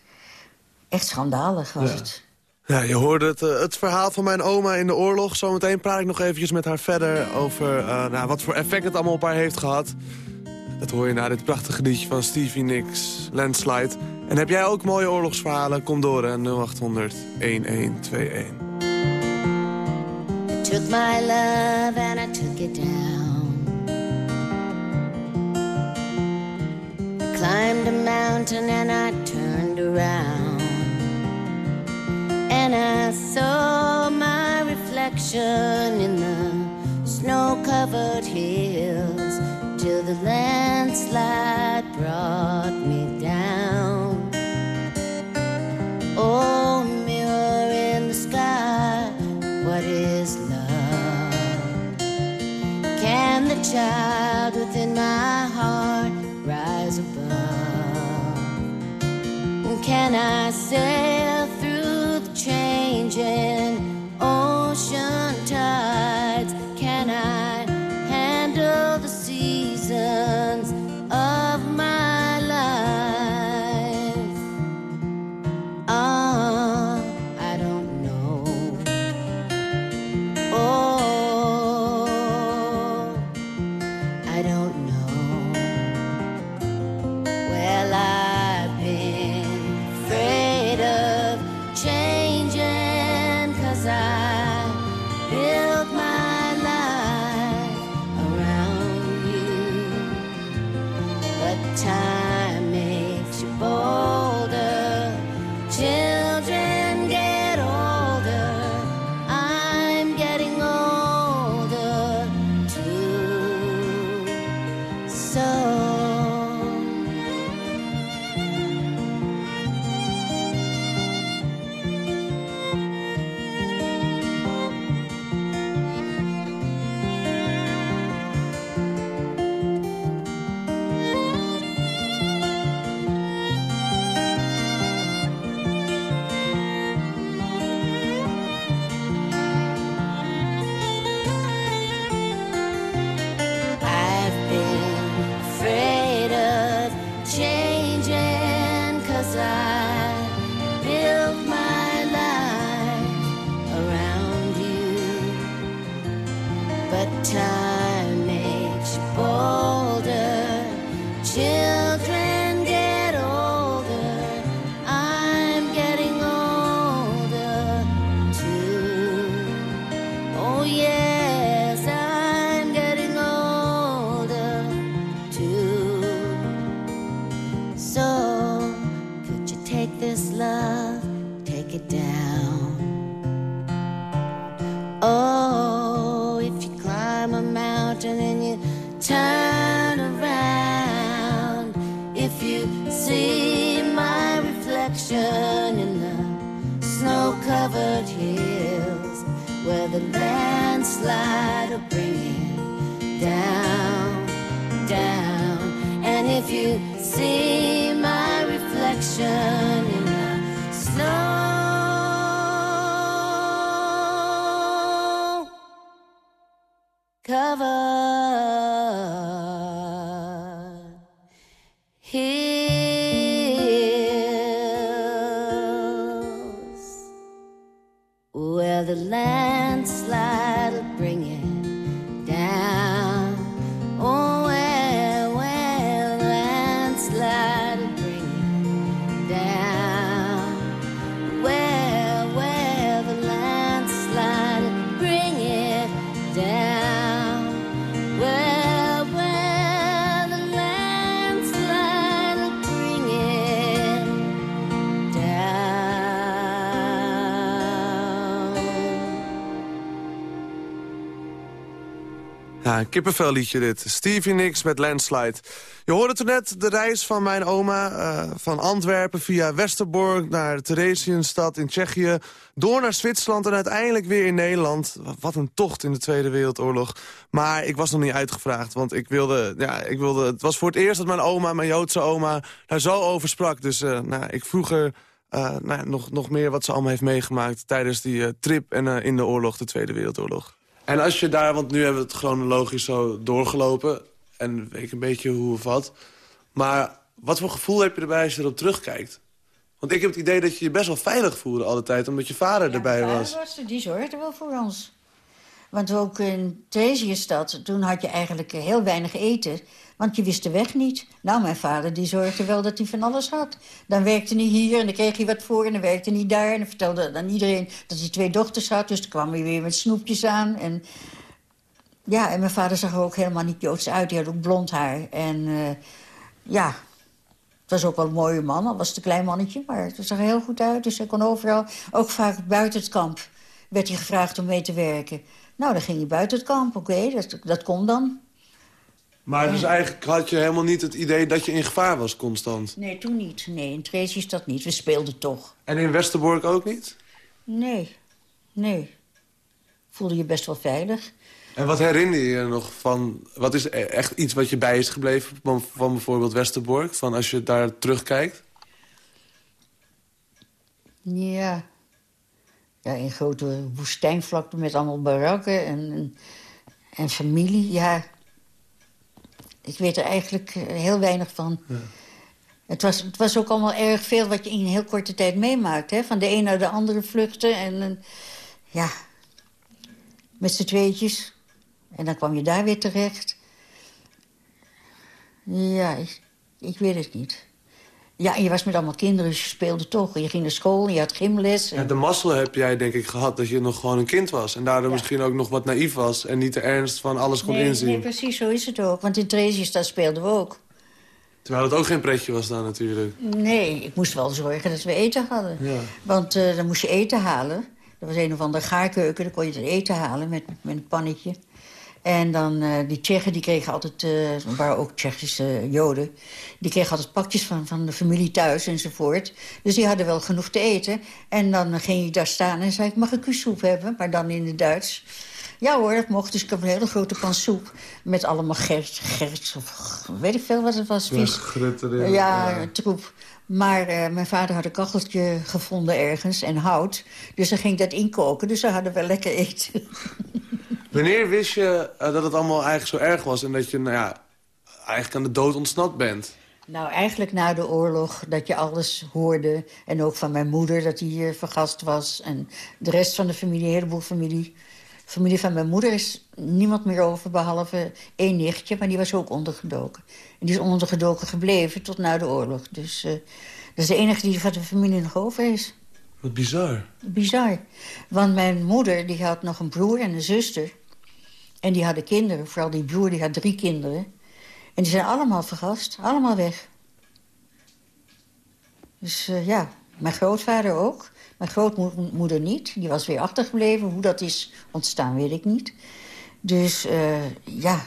echt schandalig was Ja. het. Ja, je hoorde het, eh, het verhaal van mijn oma in de oorlog. Zometeen praat ik nog eventjes met haar verder over eh, nou, wat voor effect het allemaal op haar heeft gehad. Dat hoor je na dit prachtige liedje van Stevie Nicks, Landslide. En heb jij ook mooie oorlogsverhalen? Kom door, hè, 0800 1121. I took my love and I took it down. I climbed a mountain and I turned around. And I saw my reflection in the snow covered hills the landslide brought me down. Oh, mirror in the sky, what is love? Can the child within my heart rise above? Can I sail through the changing I don't hills where the landslide will bring it down. Ja, een kippenvelliedje dit. Stevie Nicks met Landslide. Je hoorde toen net de reis van mijn oma eh, van Antwerpen via Westerbork naar Theresienstad in Tsjechië. Door naar Zwitserland en uiteindelijk weer in Nederland. Wat een tocht in de Tweede Wereldoorlog. Maar ik was nog niet uitgevraagd, want ik wilde, ja, ik wilde... Het was voor het eerst dat mijn oma, mijn Joodse oma, daar zo over sprak. Dus eh, nou, ik vroeg er Uh, nou, nog, nog meer wat ze allemaal heeft meegemaakt tijdens die trip en in de oorlog, de Tweede Wereldoorlog. En als je daar, want nu hebben we het chronologisch zo doorgelopen... en weet ik een beetje hoe of wat. Maar wat voor gevoel heb je erbij als je erop terugkijkt? Want ik heb het idee dat je je best wel veilig voelde alle tijd... omdat je vader erbij was. was. Die zorgde wel voor ons. Want ook in Theresienstad, toen had je eigenlijk heel weinig eten. Want je wist de weg niet. Nou, mijn vader die zorgde wel dat hij van alles had. Dan werkte hij hier en dan kreeg hij wat voor en dan werkte hij daar. En dan vertelde dan iedereen dat hij twee dochters had. Dus dan kwam hij weer met snoepjes aan. En, ja, en mijn vader zag er ook helemaal niet Joods uit. Die had ook blond haar. En uh, ja, het was ook wel een mooie man. Al was het een klein mannetje, maar het zag er heel goed uit. Dus hij kon overal, ook vaak buiten het kamp, werd hij gevraagd om mee te werken. Nou, dan ging hij buiten het kamp. Oké, dat, dat kon dan. Maar dus eigenlijk had je helemaal niet het idee dat je in gevaar was constant? Nee, toen niet. Nee, in Tracy is dat niet. We speelden toch. En in Westerbork ook niet? Nee, nee. Voelde je best wel veilig. En wat herinner je je nog van... Wat is e- echt iets wat je bij is gebleven van, van bijvoorbeeld Westerbork? Van als je daar terugkijkt? Ja. Ja, een grote woestijnvlakte met allemaal barakken en, en familie. Ja, ik weet er eigenlijk eh, heel weinig van. Ja. Het, was, het was ook allemaal erg veel wat je in een heel korte tijd meemaakt. Hè? Van de een naar de andere vluchten. En, en ja, met z'n tweetjes. En dan kwam je daar weer terecht. Ja, ik, ik weet het niet. Ja, en je was met allemaal kinderen, dus je speelde toch. Je ging naar school, je had gymles. En... Ja, de mazzel heb jij denk ik gehad dat je nog gewoon een kind was. En daardoor misschien ook nog wat naïef was. En niet de ernst van alles kon inzien. Nee, precies, zo is het ook. Want in Theresienstadt speelden we ook. Terwijl het ook geen pretje was dan natuurlijk. Nee, ik moest wel zorgen dat we eten hadden. Ja. Want uh, dan moest je eten halen. Er was een of andere gaarkeuken, dan kon je het eten halen met, met een pannetje. En dan uh, die Tsjechen, die kregen altijd, uh, waren ook Tsjechische Joden... die kregen altijd pakjes van, van de familie thuis enzovoort. Dus die hadden wel genoeg te eten. En dan ging je daar staan en zei ik, mag ik uw soep hebben? Maar dan in het Duits. Ja hoor, dat mocht. Dus ik heb een hele grote pan soep. Met allemaal gert, gert of weet ik veel wat het was. Vis. Ja, ja, troep. Maar uh, mijn vader had een kacheltje gevonden ergens en hout. Dus dan ging ik dat inkoken. Dus ze hadden wel lekker eten. Wanneer wist je uh, dat het allemaal eigenlijk zo erg was... en dat je nou ja, eigenlijk aan de dood ontsnapt bent? Nou, eigenlijk na de oorlog, dat je alles hoorde. En ook van mijn moeder, dat die hier vergast was. En de rest van de familie, een heleboel familie. De familie van mijn moeder is niemand meer over, behalve één nichtje. Maar die was ook ondergedoken. En die is ondergedoken gebleven tot na de oorlog. Dus uh, dat is de enige die van de familie nog over is. Wat bizar. Bizar. Want mijn moeder die had nog een broer en een zuster. En die hadden kinderen. Vooral die broer die had drie kinderen. En die zijn allemaal vergast. Allemaal weg. Dus uh, ja, mijn grootvader ook. Mijn grootmoeder niet. Die was weer achtergebleven. Hoe dat is ontstaan, weet ik niet. Dus uh, ja,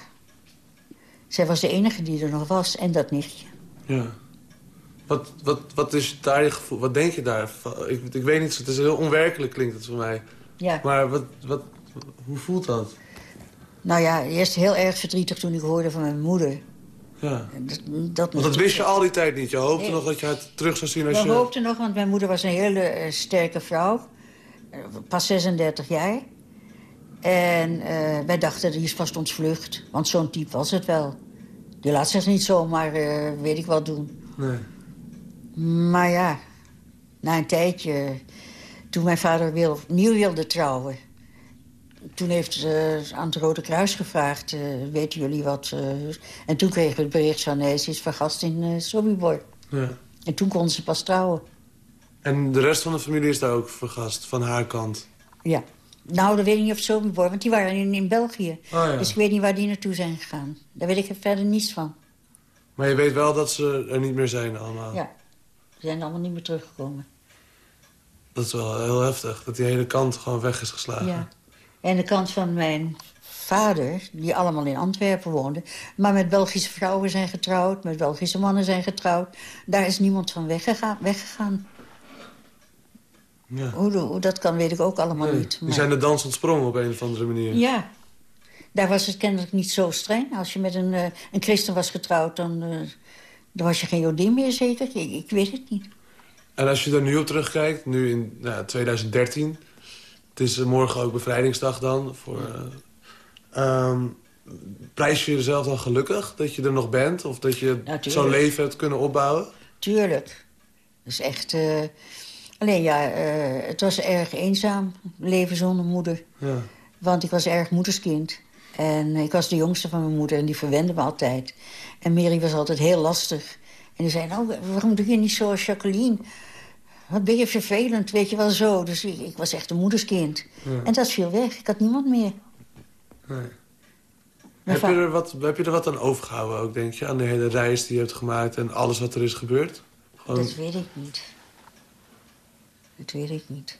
zij was de enige die er nog was. En dat nichtje. Ja. Wat, wat, wat is daar je gevoel? Wat denk je daar? Ik, ik weet niet, het is heel onwerkelijk klinkt het voor mij. Ja. Maar wat, wat, hoe voelt dat? Nou ja, eerst heel erg verdrietig toen ik hoorde van mijn moeder. Ja. Dat, dat want dat wist je al die tijd niet. Je hoopte nog dat je het terug zou zien als We je... We hoopten nog, want mijn moeder was een hele uh, sterke vrouw. Uh, pas 36 jaar. En uh, wij dachten, die is vast ontvlucht. Want zo'n type was het wel. Die laat zich niet zomaar, weet ik wat, doen. Nee. Maar ja, na een tijdje, toen mijn vader wil, opnieuw wilde trouwen... toen heeft ze aan het Rode Kruis gevraagd, uh, weten jullie wat... Uh, en toen kregen we het bericht van, nee, ze is vergast in uh, Sobibor. Ja. En toen kon ze pas trouwen. En de rest van de familie is daar ook vergast, van haar kant? Ja. Nou, dat weet ik niet of Sobibor, want die waren in, in België. Oh, ja. Dus ik weet niet waar die naartoe zijn gegaan. Daar weet ik verder niets van. Maar je weet wel dat ze er niet meer zijn allemaal? Ja. Ze zijn allemaal niet meer teruggekomen. Dat is wel heel heftig, dat die hele kant gewoon weg is geslagen. Ja. En de kant van mijn vader, die allemaal in Antwerpen woonde... maar met Belgische vrouwen zijn getrouwd, met Belgische mannen zijn getrouwd... daar is niemand van weggegaan. weggegaan. Ja. Hoe, hoe, dat kan, weet ik ook allemaal nee, niet. Die maar... zijn de dans ontsprongen op een of andere manier. Ja. Daar was het kennelijk niet zo streng. Als je met een, uh, een christen was getrouwd, dan... Uh, dan was je geen Jodin meer, zeker? Ik, ik weet het niet. En als je er nu op terugkijkt, nu in nou, 2013... het is morgen ook bevrijdingsdag dan. Voor, uh, prijs je jezelf dan gelukkig dat je er nog bent? Of dat je zo'n leven hebt kunnen opbouwen? Tuurlijk. Dat is echt... Uh, alleen ja, uh, het was erg eenzaam, leven zonder moeder. Ja. Want ik was erg moederskind. En ik was de jongste van mijn moeder en die verwende me altijd. En Mary was altijd heel lastig. En die zei, nou, waarom doe je niet zoals Jacqueline? Wat ben je vervelend, weet je wel zo. Dus ik, ik was echt een moederskind. En dat viel weg. Ik had niemand meer. Nee. Heb je, er wat, heb je er wat aan overgehouden ook, denk je? Aan de hele reis die je hebt gemaakt en alles wat er is gebeurd? Gewoon... Dat weet ik niet. Dat weet ik niet.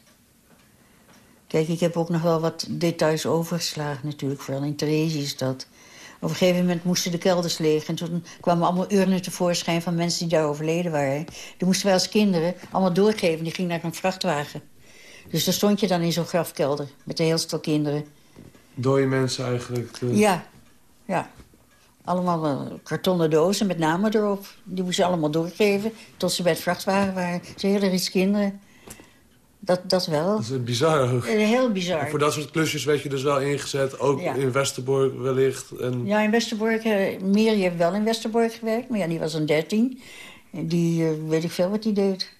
Kijk, ik heb ook nog wel wat details overgeslagen natuurlijk. Vooral in Theresienstad. Op een gegeven moment moesten de kelders leeg. En toen kwamen allemaal urnen tevoorschijn van mensen die daar overleden waren. Die moesten wij als kinderen allemaal doorgeven. Die gingen naar een vrachtwagen. Dus daar stond je dan in zo'n grafkelder. Met een heel stel kinderen. Dode mensen eigenlijk? Ja, ja. Allemaal uh, kartonnen dozen met namen erop. Die moesten ze allemaal doorgeven tot ze bij het vrachtwagen waren. Ze iets kinderen. Dat, dat wel. Dat is bizar ook. Heel bizar. voor dat soort klusjes werd je dus wel ingezet. Ook in Westerbork wellicht. En... Ja, in Westerbork. Uh, Meri heeft wel in Westerbork gewerkt. Maar ja, die was een dertien. Die uh, weet ik veel wat die deed.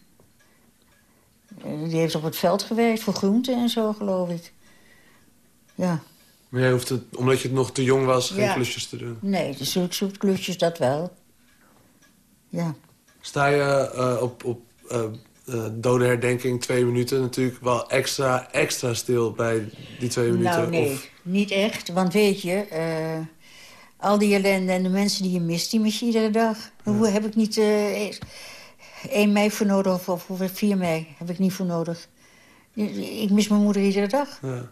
Uh, die heeft op het veld gewerkt voor groenten en zo, geloof ik. Ja. Maar jij hoeft het, omdat je het nog te jong was, geen klusjes te doen? Nee, dus zulke soort klusjes, dat wel. Ja. Sta je op, op uh, uh, dode herdenking twee minuten natuurlijk wel extra, extra stil bij die twee minuten? Nou, nee, of... niet echt. Want weet je, al die ellende en de mensen die je mist, die mis je iedere dag. Ja. Hoe heb ik niet 1 mei voor nodig of, of 4 mei heb ik niet voor nodig. Ik mis mijn moeder iedere dag. Ja.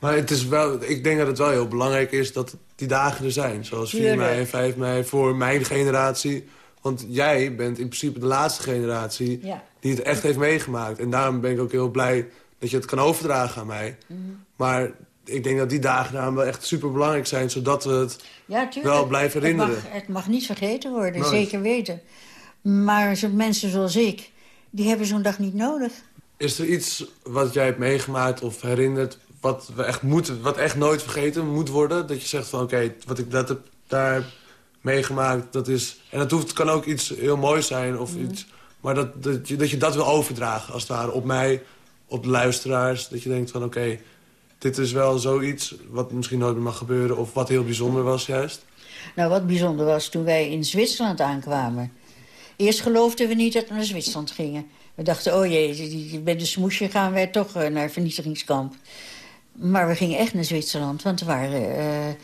Maar het is wel, ik denk dat het wel heel belangrijk is dat die dagen er zijn. Zoals 4 mei en 5 mei voor mijn generatie. Want jij bent in principe de laatste generatie die het echt heeft meegemaakt. En daarom ben ik ook heel blij dat je het kan overdragen aan mij. Mhm. Maar ik denk dat die dagen daarom wel echt super belangrijk zijn... zodat we het ja, wel blijven herinneren. Het mag, het mag niet vergeten worden, zeker weten. Maar zo mensen zoals ik, die hebben zo'n dag niet nodig. Is er iets wat jij hebt meegemaakt of herinnerd... wat, we echt, moeten, wat echt nooit vergeten moet worden? Dat je zegt van oké, wat ik dat heb, daar meegemaakt, dat is... En dat hoeft, kan ook iets heel moois zijn of mhm. iets... Maar dat, dat, je, dat je dat wil overdragen, als het ware, op mij, op de luisteraars. Dat je denkt van oké, dit is wel zoiets wat misschien nooit meer mag gebeuren... of wat heel bijzonder was juist. Nou, wat bijzonder was toen wij in Zwitserland aankwamen. Eerst geloofden we niet dat we naar Zwitserland gingen. We dachten, oh jee, bij de smoesje gaan wij toch uh, naar vernietigingskamp. Maar we gingen echt naar Zwitserland, want er waren uh,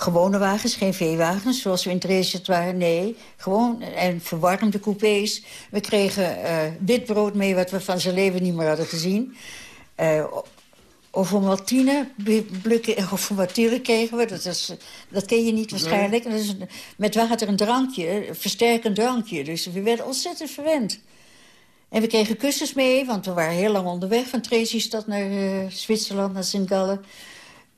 gewone wagens, geen veewagens... zoals we in Dresden waren, nee. Gewoon, en verwarmde coupés. We kregen uh, dit brood mee wat we van zijn leven niet meer hadden gezien. of een maltine, of watille kregen we. Dat, is, dat ken je niet waarschijnlijk. Dat is met water een drankje, een versterkend drankje. Dus we werden ontzettend verwend. En we kregen kussens mee, want we waren heel lang onderweg... van Theresienstadt naar uh, Zwitserland, naar Sint-Gallen.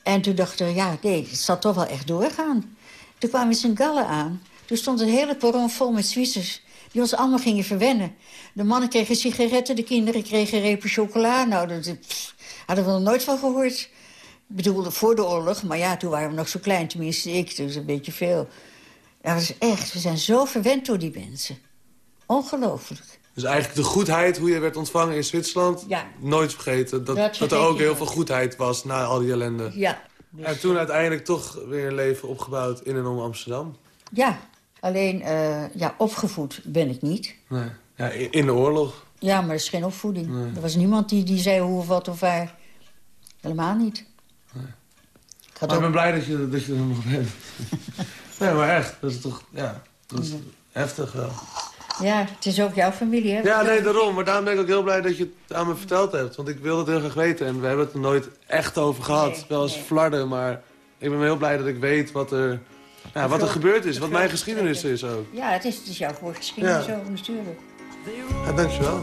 En toen dachten we, ja, nee, het zal toch wel echt doorgaan. Toen kwamen we in Sint-Gallen aan. Toen stond een hele perron vol met Zwitsers... die ons allemaal gingen verwennen. De mannen kregen sigaretten, de kinderen kregen repen chocola. Nou, dat hadden we nog nooit van gehoord. Ik bedoelde voor de oorlog, maar ja, toen waren we nog zo klein. Tenminste, ik, dus een beetje veel. Dat is echt, we zijn zo verwend door die mensen. Ongelooflijk. Dus eigenlijk de goedheid, hoe je werd ontvangen in Zwitserland... Ja. nooit vergeten. Dat, dat, er ook heel veel goedheid was na al die ellende. Ja. Dus... En toen uiteindelijk toch weer een leven opgebouwd in en om Amsterdam. Ja, alleen uh, ja, opgevoed ben ik niet. Nee. Ja, in de oorlog. Ja, maar er is geen opvoeding. Er was niemand die, die zei hoe of wat of waar. Helemaal niet. Nee. Ik, maar ik ben blij dat je, dat je er nog bent. nee, maar echt. Dat is toch ja, dat is heftig wel. Ja, het is ook jouw familie, hè? Ja, nee, daarom. Maar daarom ben ik ook heel blij dat je het aan me verteld hebt. Want ik wilde het heel graag weten. En we hebben het er nooit echt over gehad. Wel eens flarden, maar ik ben heel blij dat ik weet wat er, ja, wat er gebeurd is. Wat mijn geschiedenis is ook. Ja, het is, het is jouw geschiedenis ja. ook, natuurlijk. Ja, dankjewel.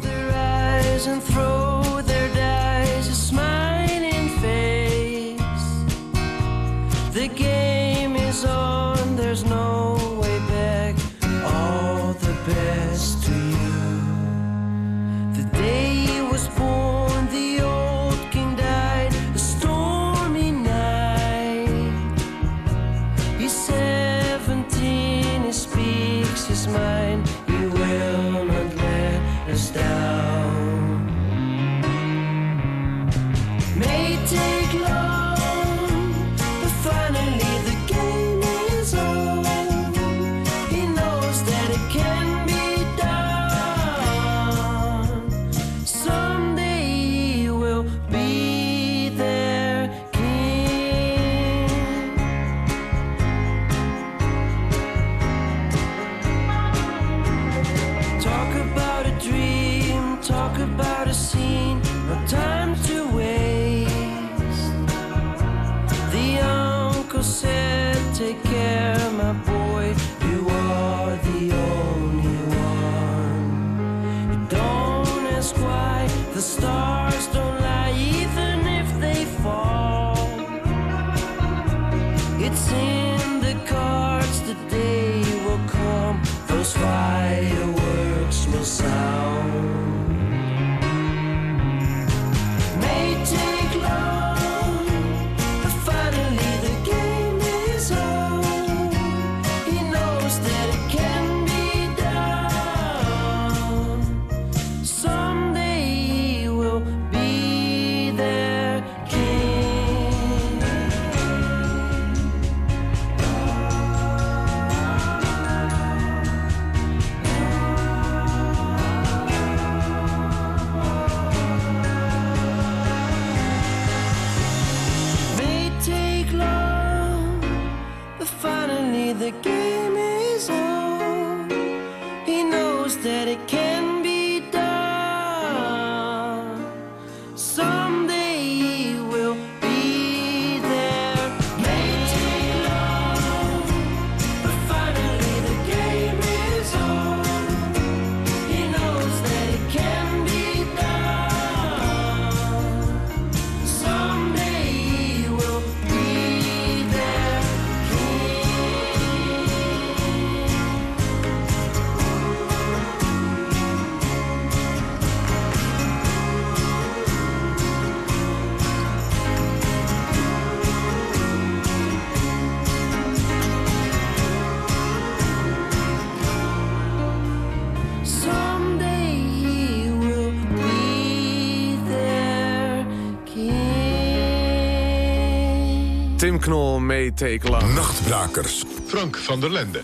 Take. Nachtbrakers. Frank van der Lende.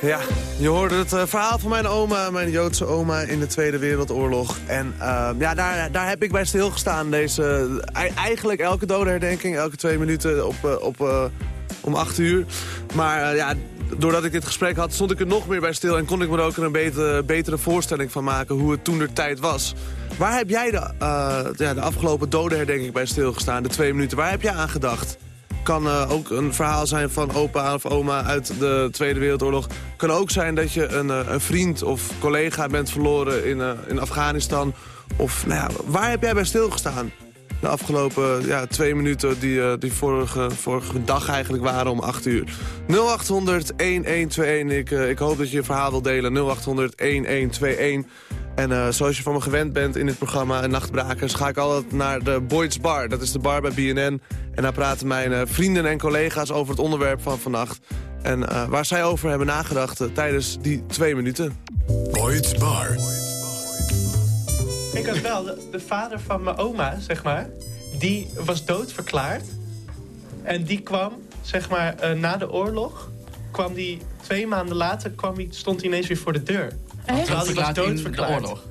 Ja, je hoorde het eh, verhaal van mijn oma, mijn Joodse oma in de Tweede Wereldoorlog. En eh, ja, daar, daar heb ik bij stilgestaan. Deze, ei- eigenlijk elke dodenherdenking, elke twee minuten op, eh, op, eh, om acht uur. Maar ja, doordat ik dit gesprek had, stond ik er nog meer bij stil... en kon ik me er ook een betere, betere voorstelling van maken hoe het toen de tijd was. Waar heb jij de, eh, ja, de afgelopen dodenherdenking bij stilgestaan, de twee minuten? Waar heb jij aan gedacht? Kan eh, ook een verhaal zijn van opa of oma uit de Tweede Wereldoorlog. Kan ook zijn dat je een, eh, een vriend of collega bent verloren in, eh, in Afghanistan. Of nou ja, waar heb jij bij stilgestaan? De afgelopen ja, twee minuten die, die vorige, vorige dag eigenlijk waren om 8 uur. 0800-1121. Ik, eh, ik hoop dat je je verhaal wil delen. 0800-1121. En eh, zoals je van me gewend bent in dit programma en Nachtbrakers... ga ik altijd naar de Boyd's Bar. Dat is de bar bij BNN. En daar praten mijn eh, vrienden en collega's over het onderwerp van vannacht. En eh, waar zij over hebben nagedacht eh, tijdens die twee minuten. Boyd's Bar. Ik had wel, de, de vader van mijn oma, zeg maar, die was doodverklaard. En die kwam, zeg maar, eh, na de oorlog, kwam die twee maanden later, kwam die, stond hij ineens weer voor de deur. Terwijl hij was Verklaard in de doodverklaard. oorlog.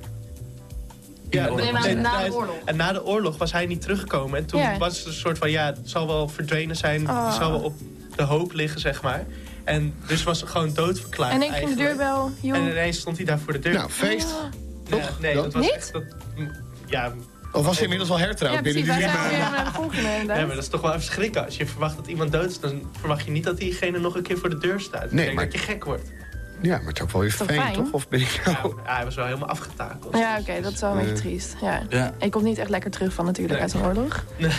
Ja, Nee, maar nee, na de oorlog. En na de oorlog was hij niet teruggekomen. En toen Ja. was het een soort van, ja, het zal wel verdwenen zijn. Ah. Het zal wel op de hoop liggen, zeg maar. En dus was hij gewoon doodverklaard En ik ging de deurbel, joh. En ineens stond hij daar voor de deur. Nou, feest. Ja, toch? nee, dat was Niet? echt... Dat, ja, Of was hij inmiddels al hertrouwd ja, binnen die drie maanden? Ja, maar dat is toch wel even schrikken. Als je verwacht dat iemand dood is, dan verwacht je niet dat diegene nog een keer voor de deur staat. Ik Nee, denk maar- dat je gek wordt. Ja, maar het is ook wel weer fijn, fijn? toch? Of ben ik Ja, nou... hij was wel helemaal afgetakeld. Ja, oké, dat is wel een beetje Eh. triest. Ja. Ja. Ik kom niet echt lekker terug van natuurlijk Nee. uit een oorlog. Nee.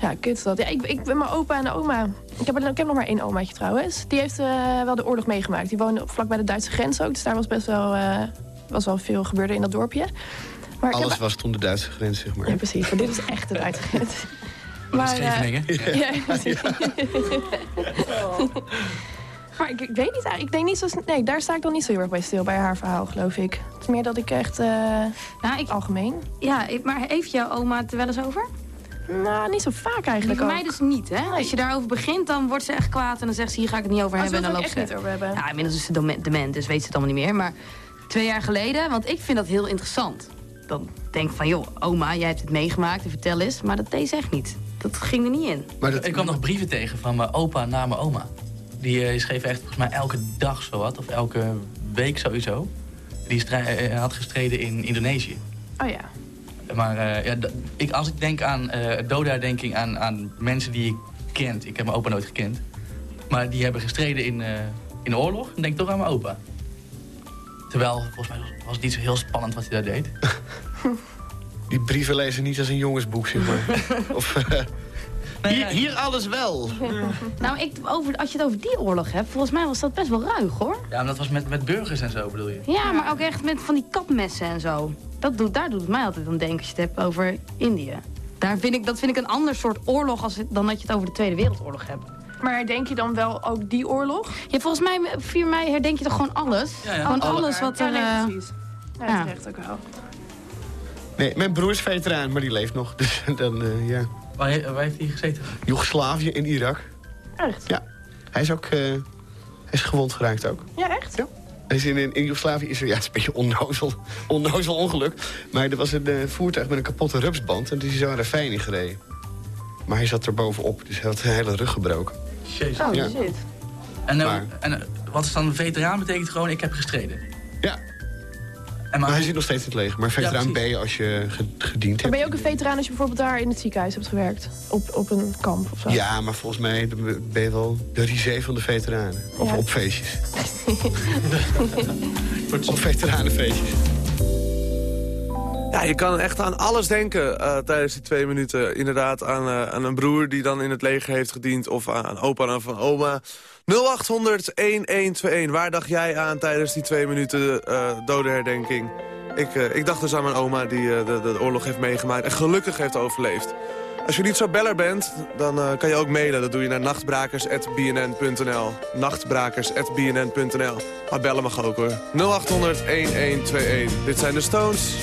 Ja, kut dat. Ja, ik, ik ben mijn opa en de oma. Ik heb, ik heb nog maar één omaatje trouwens. Die heeft eh, wel de oorlog meegemaakt. Die woonde vlak bij de Duitse grens ook. Dus daar was best wel, eh, was wel veel gebeurde in dat dorpje. Maar Alles heb, was toen de Duitse grens, zeg maar. Ja, precies. Maar dit is echt de Duitse grens. Maar, Maar, Scheveningen. Ja, precies. Maar ik, ik weet niet eigenlijk. Ik denk niet zo... Nee, daar sta ik dan niet zo heel erg bij stil bij haar verhaal, geloof ik. Het is meer dat ik echt... eh, Nou, ik, algemeen. ja, ik- maar heeft jouw oma het er wel eens over? Nou, niet zo vaak eigenlijk van ook. mij dus niet, hè? Als je daarover begint, dan wordt ze echt kwaad... en dan zegt ze, hier ga ik het niet over Oh, hebben. En dan het loopt echt ze... niet over hebben. Ja, inmiddels is ze dement, dus weet ze het allemaal niet meer. Maar twee jaar geleden, want ik vind dat heel interessant. Dan denk ik van, joh, oma, jij hebt het meegemaakt en vertel eens. Maar dat deed ze echt niet. Dat ging er niet in. Maar dat, Ik kwam nog brieven tegen van mijn opa naar mijn oma. Die eh, schreef echt volgens mij elke dag zowat, of elke week sowieso. Die strij- eh, had gestreden in Indonesië. Oh ja. Maar eh, ja, d- ik, als ik denk aan eh doodherdenking aan, aan mensen die ik kent... Ik heb mijn opa nooit gekend. Maar die hebben gestreden in, eh, in de oorlog. Dan denk ik toch aan mijn opa. Terwijl, volgens mij was- was het niet zo heel spannend wat hij daar deed. die brieven lezen niet als een jongensboek, zeg maar. of, eh, hier, hier alles wel. Nou, ik, over, als je het over die oorlog hebt, volgens mij was dat best wel ruig, hoor. Ja, maar dat was met, met burgers en zo, bedoel je? Ja, maar ook echt met van die kapmessen en zo. Dat doet, daar doet het mij altijd aan denken als je het hebt over Indië. Daar vind ik, dat vind ik een ander soort oorlog als het, dan dat je het over de Tweede Wereldoorlog hebt. Maar herdenk je dan wel ook die oorlog? Ja, volgens mij, 4 mei herdenk je toch gewoon alles? Ja, ja. Gewoon Alle- alles wat ja, er... nee, eh, precies. Ja, ja. terecht ook wel. Nee, mijn broer is veteraan, maar die leeft nog. Dus dan, eh, ja. Waar, he- waar heeft hij gezeten? Joegoslavië in Irak. Echt? Ja. Hij is ook... eh, hij is gewond geraakt ook. Ja, echt? Ja. Hij is in, in, in Joegoslavië is er, ja, het is een beetje onnozel, onnozel ongeluk. Maar er was een eh, voertuig met een kapotte rupsband en die is zo een ravijn in gereden. Maar hij zat er bovenop, dus hij had zijn hele rug gebroken. Jezus. Oh, Ja. shit. En, eh, Maar- en wat is dan een veteraan? Betekent gewoon, ik heb gestreden. Ja, En maar hij zit nog steeds in het leger. Maar veteraan ben je als je ge- gediend Maar hebt. ben je ook een veteraan als je bijvoorbeeld daar in het ziekenhuis hebt gewerkt? Op, op een kamp of zo? Ja, maar volgens mij ben je wel de risée van de veteranen. Of Ja. op feestjes. op veteranenfeestjes. Ja, je kan echt aan alles denken eh, tijdens die twee minuten. Inderdaad, aan, eh, aan een broer die dan in het leger heeft gediend... of aan, aan opa en van oma. 0800-1121, waar dacht jij aan tijdens die twee minuten eh dodenherdenking? Ik, ik dacht dus aan mijn oma die de, de oorlog heeft meegemaakt... en gelukkig heeft overleefd. Als je niet zo beller bent, dan kan je ook mailen. Dat doe je naar nachtbrakers.bnn.nl. Nachtbrakers.bnn.nl. Maar bellen mag ook hoor. 0800-1121. Dit zijn de Stones.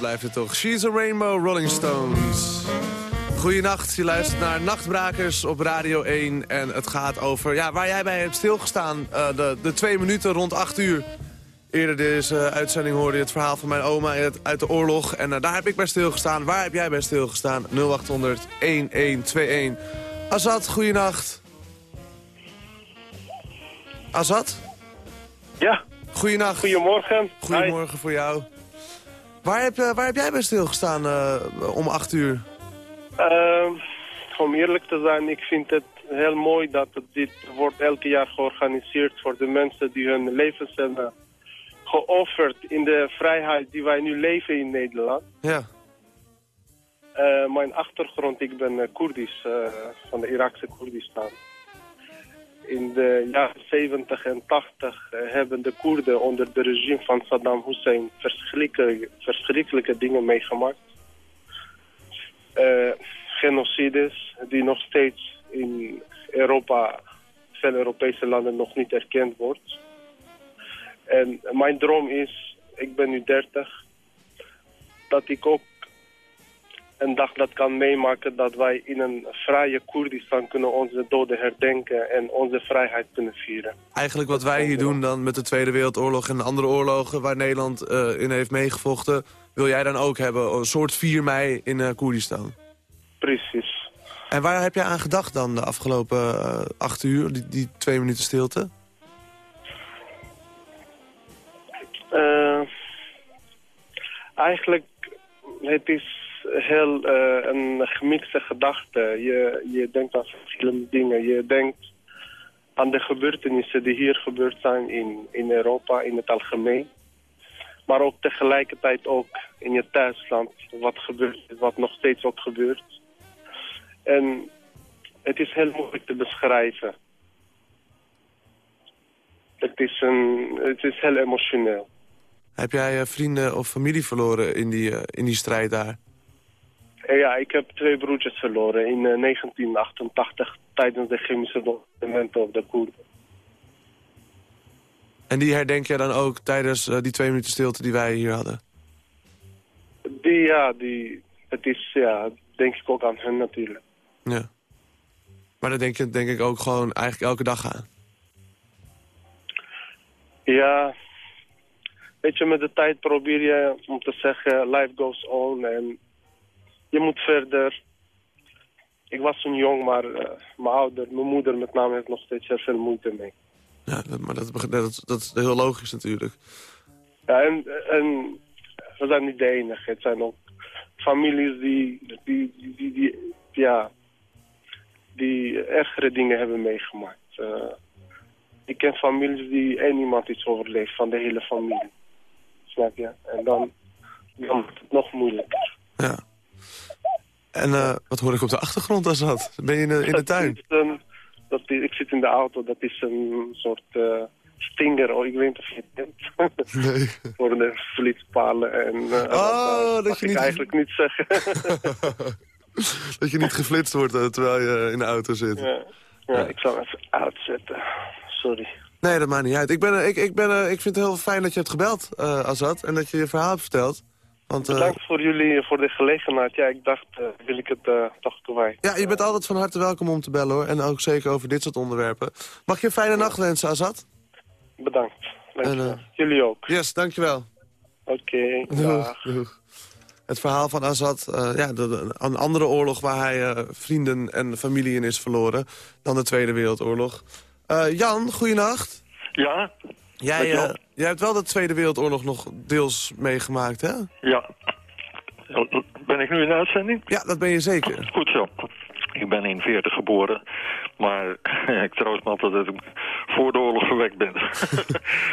Blijft het toch. She's a Rainbow Rolling Stones. Goedenacht, je luistert naar Nachtbrakers op Radio 1. En het gaat over ja, waar jij bij hebt stilgestaan. eh, de, de twee minuten rond 8 uur. Eerder deze uitzending hoorde je het verhaal van mijn oma uit- uit de oorlog. En eh, daar heb ik bij stilgestaan. Waar heb jij bij stilgestaan? 0800 1121. Azad, goedenacht. Azad? Ja. Goedenacht. Goedemorgen. Goedemorgen voor jou. Waar heb, eh, waar heb jij bij stilgestaan eh, om 8 uur? Ehm, om eerlijk te zijn, ik vind het heel mooi dat het, dit wordt elke jaar georganiseerd voor de mensen die hun levens hebben geofferd in de vrijheid die wij nu leven in Nederland. Ja. Eh, mijn achtergrond, ik ben Koerdisch, van de Iraakse Koerdistan. In de jaren 70 en 80 eh, hebben de Koerden onder het regime van Saddam Hussein verschrikkelijke, verschrikkelijke dingen meegemaakt. Eh, genocides die nog steeds in Europa, veel Europese landen nog niet erkend wordt. En mijn droom is, ik ben nu 30, dat ik ook een dag dat kan meemaken dat wij in een vrije Koerdistan kunnen onze doden herdenken en onze vrijheid kunnen vieren. Eigenlijk wat wij hier doen dan met de Tweede Wereldoorlog en andere oorlogen waar Nederland eh, in heeft meegevochten, wil jij dan ook hebben? Een soort 4 mei in eh, Koerdistan. Precies. En waar heb jij aan gedacht dan de afgelopen eh, acht uur, die, die twee minuten stilte? Eigenlijk, het is heel eh, een gemixte gedachte. Je, je denkt aan verschillende dingen. Je denkt aan de gebeurtenissen die hier gebeurd zijn in, in Europa in het algemeen. Maar ook tegelijkertijd ook in je thuisland wat gebeurt, wat nog steeds ook gebeurt. En het is heel moeilijk te beschrijven. Het is, een, het is heel emotioneel. Heb jij eh, vrienden of familie verloren in die, eh, in die strijd daar? Eh, Ja, ik heb twee broertjes verloren in eh, 1988 tijdens de chemische bombardementen op de Koerden. En die herdenk jij dan ook tijdens eh, die twee minuten stilte die wij hier hadden? Die, ja, die, het is, ja, denk ik ook aan hen natuurlijk. Ja. Maar daar denk je denk ik ook gewoon eigenlijk elke dag aan. Ja, weet je, met de tijd probeer je om te zeggen, life goes on en je moet verder. Ik was toen jong, maar eh, mijn ouder, mijn moeder met name heeft nog steeds heel veel moeite mee. Ja, dat, maar dat, dat, dat is heel logisch natuurlijk. Ja, en, en we zijn niet de enige. Het zijn ook families die, die, die, die, die- ja, die ergere dingen hebben meegemaakt. Eh, ik ken families die één iemand iets overleeft van de hele familie. Snap je? En dan, dan wordt het nog moeilijker. Ja. En eh, wat hoor ik op de achtergrond als dat? Ben je in de, in de tuin? Dat is een- dat is- ik zit in de auto, dat is een soort eh, stinger. Oh, ik weet niet of je het kent. Nee. Voor de flitspalen en... eh, Oh, dat mag je ik niet- eigenlijk niet zeggen. Dat je niet geflitst wordt terwijl je in de auto zit. Ja, ja, ik zal hem even uitzetten. Sorry. Nee, dat maakt niet uit. Ik, ben, ik, ik, ben, ik vind het heel fijn dat je hebt gebeld, Azad. En dat je je verhaal hebt verteld. Want, eh, Bedankt voor jullie, voor de gelegenheid. Ja, ik dacht, eh, wil ik het eh, toch kwijt. ja, je bent altijd van harte welkom om te bellen, hoor. En ook zeker over dit soort onderwerpen. Mag je een fijne nacht wensen, Azad? Bedankt. Dankjewel. En, jullie ook. Yes, dankjewel. Oké. Doeg, doeg. Het verhaal van Azad, eh, ja, de, de- een andere oorlog waar hij eh, vrienden en familie in is verloren dan de Tweede Wereldoorlog. Eh, Jan, goeienacht. Ja, Jij, jij hebt wel de Tweede Wereldoorlog nog deels meegemaakt, hè? ja. Ben ik nu in de uitzending? Ja, dat ben je zeker. Goed zo. Ik ben in 40 geboren, maar ik troost me altijd dat ik voor de oorlog verwekt ben.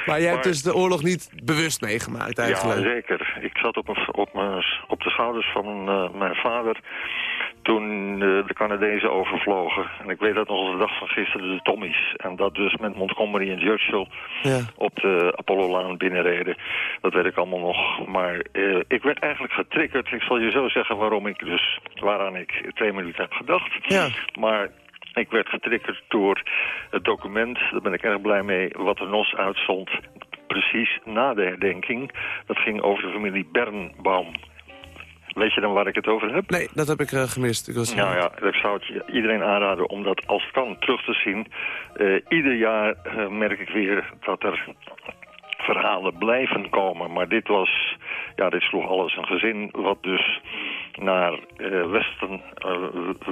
Maar jij hebt dus de oorlog niet bewust meegemaakt, eigenlijk. Ja, zeker. Ik zat op, mijn- op, mijn- op de schouders van eh, mijn vader toen eh, de Canadezen overvlogen. En ik weet dat nog als de dag van gisteren de Tommies. En dat dus met Montgomery en Churchill Ja. op de Apollo-laan binnenreden. Dat weet ik allemaal nog. Maar eh, ik werd eigenlijk getriggerd. Ik zal je zo zeggen waarom ik dus, waaraan ik twee minuten heb gedacht. Ja. Maar ik werd getriggerd door het document, daar ben ik erg blij mee, wat de NOS uitzond. Precies na de herdenking. Dat ging over de familie Bernbaum. Weet je dan waar ik het over heb? Nee, dat heb ik eh, gemist. Ik was, Nou ja, ik zou het iedereen aanraden om dat als kan terug te zien. Eh, ieder jaar eh, merk ik weer dat er verhalen blijven komen. Maar dit was, ja, dit sloeg alles een gezin wat dus naar Westen,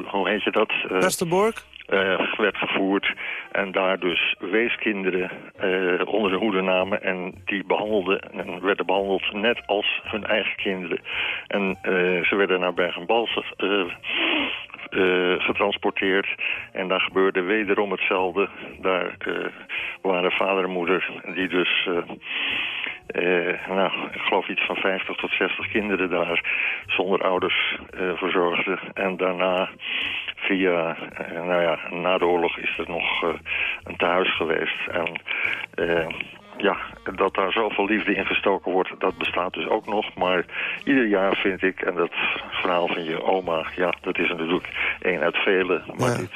hoe heet je dat? Westerbork? Eh, werd gevoerd. En daar dus weeskinderen eh, onder de hoede namen. En die behandelden en werden behandeld net als hun eigen kinderen. En eh, ze werden naar Bergen-Belsen eh, getransporteerd. En daar gebeurde wederom hetzelfde. Daar eh, waren vader en moeder die dus... eh, nou, ik geloof iets van 50 tot 60 kinderen daar zonder ouders verzorgden. En daarna via, nou ja, na de oorlog is er nog een tehuis geweest. Ja, dat daar zoveel liefde in gestoken wordt, dat bestaat dus ook nog. Maar ieder jaar vind ik, en dat verhaal van je oma, ja, dat is natuurlijk één uit vele. Maar dit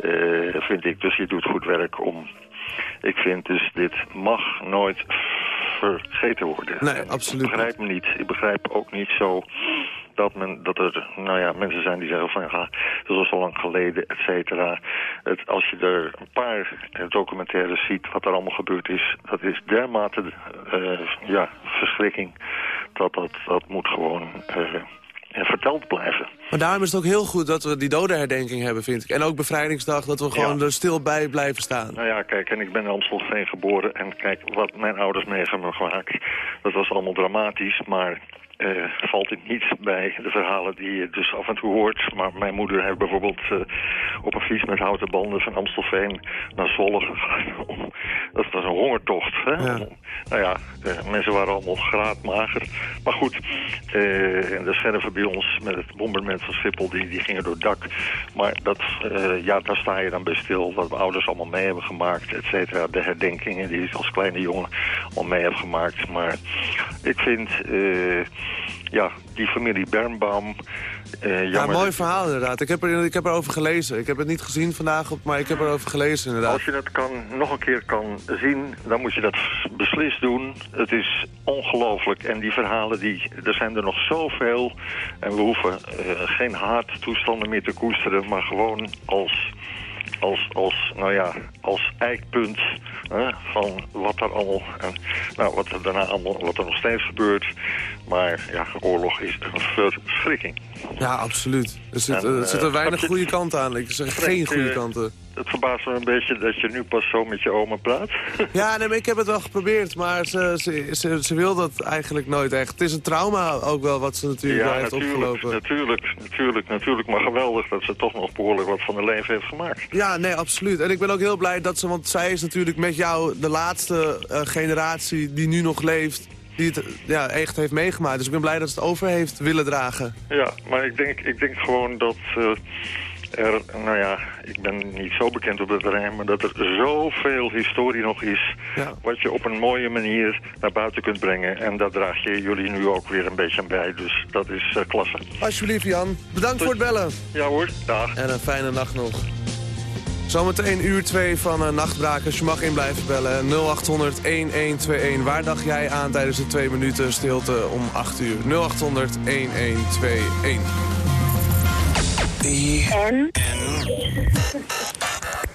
eh, vind ik, dus je doet goed werk om... Ik vind dus, dit mag nooit vergeten worden. Nee, absoluut Ik begrijp me niet. Ik begrijp ook niet zo dat, men, dat er nou ja, mensen zijn die zeggen van ja, dat was al lang geleden, et cetera. Het, als je er een paar eh, documentaires ziet wat er allemaal gebeurd is, dat is dermate eh, ja, verschrikking dat dat, dat moet gewoon eh, verteld blijven. Maar daarom is het ook heel goed dat we die dodenherdenking hebben, vind ik. En ook bevrijdingsdag, dat we gewoon er stil bij blijven staan. Nou ja, kijk, en ik ben in Amstelveen geboren. En kijk, wat mijn ouders mee hebben gemaakt, dat was allemaal dramatisch. Maar eh, valt het niet bij de verhalen die je dus af en toe hoort. Maar mijn moeder heeft bijvoorbeeld eh, op een fiets met houten banden van Amstelveen naar Zwolle gegaan. Dat was een hongertocht. Hè? Nou ja, eh, mensen waren allemaal graadmager. Maar goed, en de scherven bij ons met het bombardement van Schiphol, die, die gingen door het dak. Maar dat, ja, daar sta je dan bij stil. Wat mijn ouders allemaal mee hebben gemaakt, et cetera. De herdenkingen die ik als kleine jongen al mee heb gemaakt. Maar ik vind, ja, die familie Bernbaum... eh, Ja, mooi verhaal inderdaad. Ik heb, er, ik heb erover gelezen. Ik heb het niet gezien vandaag, op- maar ik heb erover gelezen inderdaad. Als je dat kan, nog een keer kan zien, dan moet je dat beslist doen. Het is ongelooflijk. En die verhalen, die, er zijn er nog zoveel. En we hoeven eh, geen haattoestanden meer te koesteren, maar gewoon als, als, als, nou ja, als eikpunt hè, van wat er allemaal, en, nou, wat er daarna allemaal, wat er nog steeds gebeurt. Maar ja, oorlog is een verschrikking. Ja, absoluut. Er zitten En, er zitten eh, weinig goede kanten aan. Ik zeg geen goede eh, kanten. Het verbaast me een beetje dat je nu pas zo met je oma praat. Ja, nee, maar ik heb het wel geprobeerd, maar ze, ze, ze, ze wil dat eigenlijk nooit echt. Het is een trauma ook wel wat ze natuurlijk Ja, heeft natuurlijk, opgelopen. natuurlijk, natuurlijk, natuurlijk. Maar geweldig dat ze toch nog behoorlijk wat van haar leven heeft gemaakt. Ja, nee, absoluut. En ik ben ook heel blij dat ze, want zij is natuurlijk met jou de laatste eh, generatie die nu nog leeft, die het ja, echt heeft meegemaakt. Dus ik ben blij dat ze het over heeft willen dragen. Ja, maar ik denk, ik denk gewoon dat eh, er, nou ja, ik ben niet zo bekend op het terrein, maar dat er zoveel historie nog is, wat je op een mooie manier naar buiten kunt brengen. En daar draag je jullie nu ook weer een beetje aan bij, dus dat is eh, klasse. Alsjeblieft, Jan. Bedankt voor het bellen. Ja hoor, dag. En een fijne nacht nog. Zometeen uur 2 van uh, Nachtbraak. Als je mag in blijven bellen. 0800 1121. Waar dacht jij aan tijdens de 2 minuten stilte om 8 uur? 0800 1121. B N. N.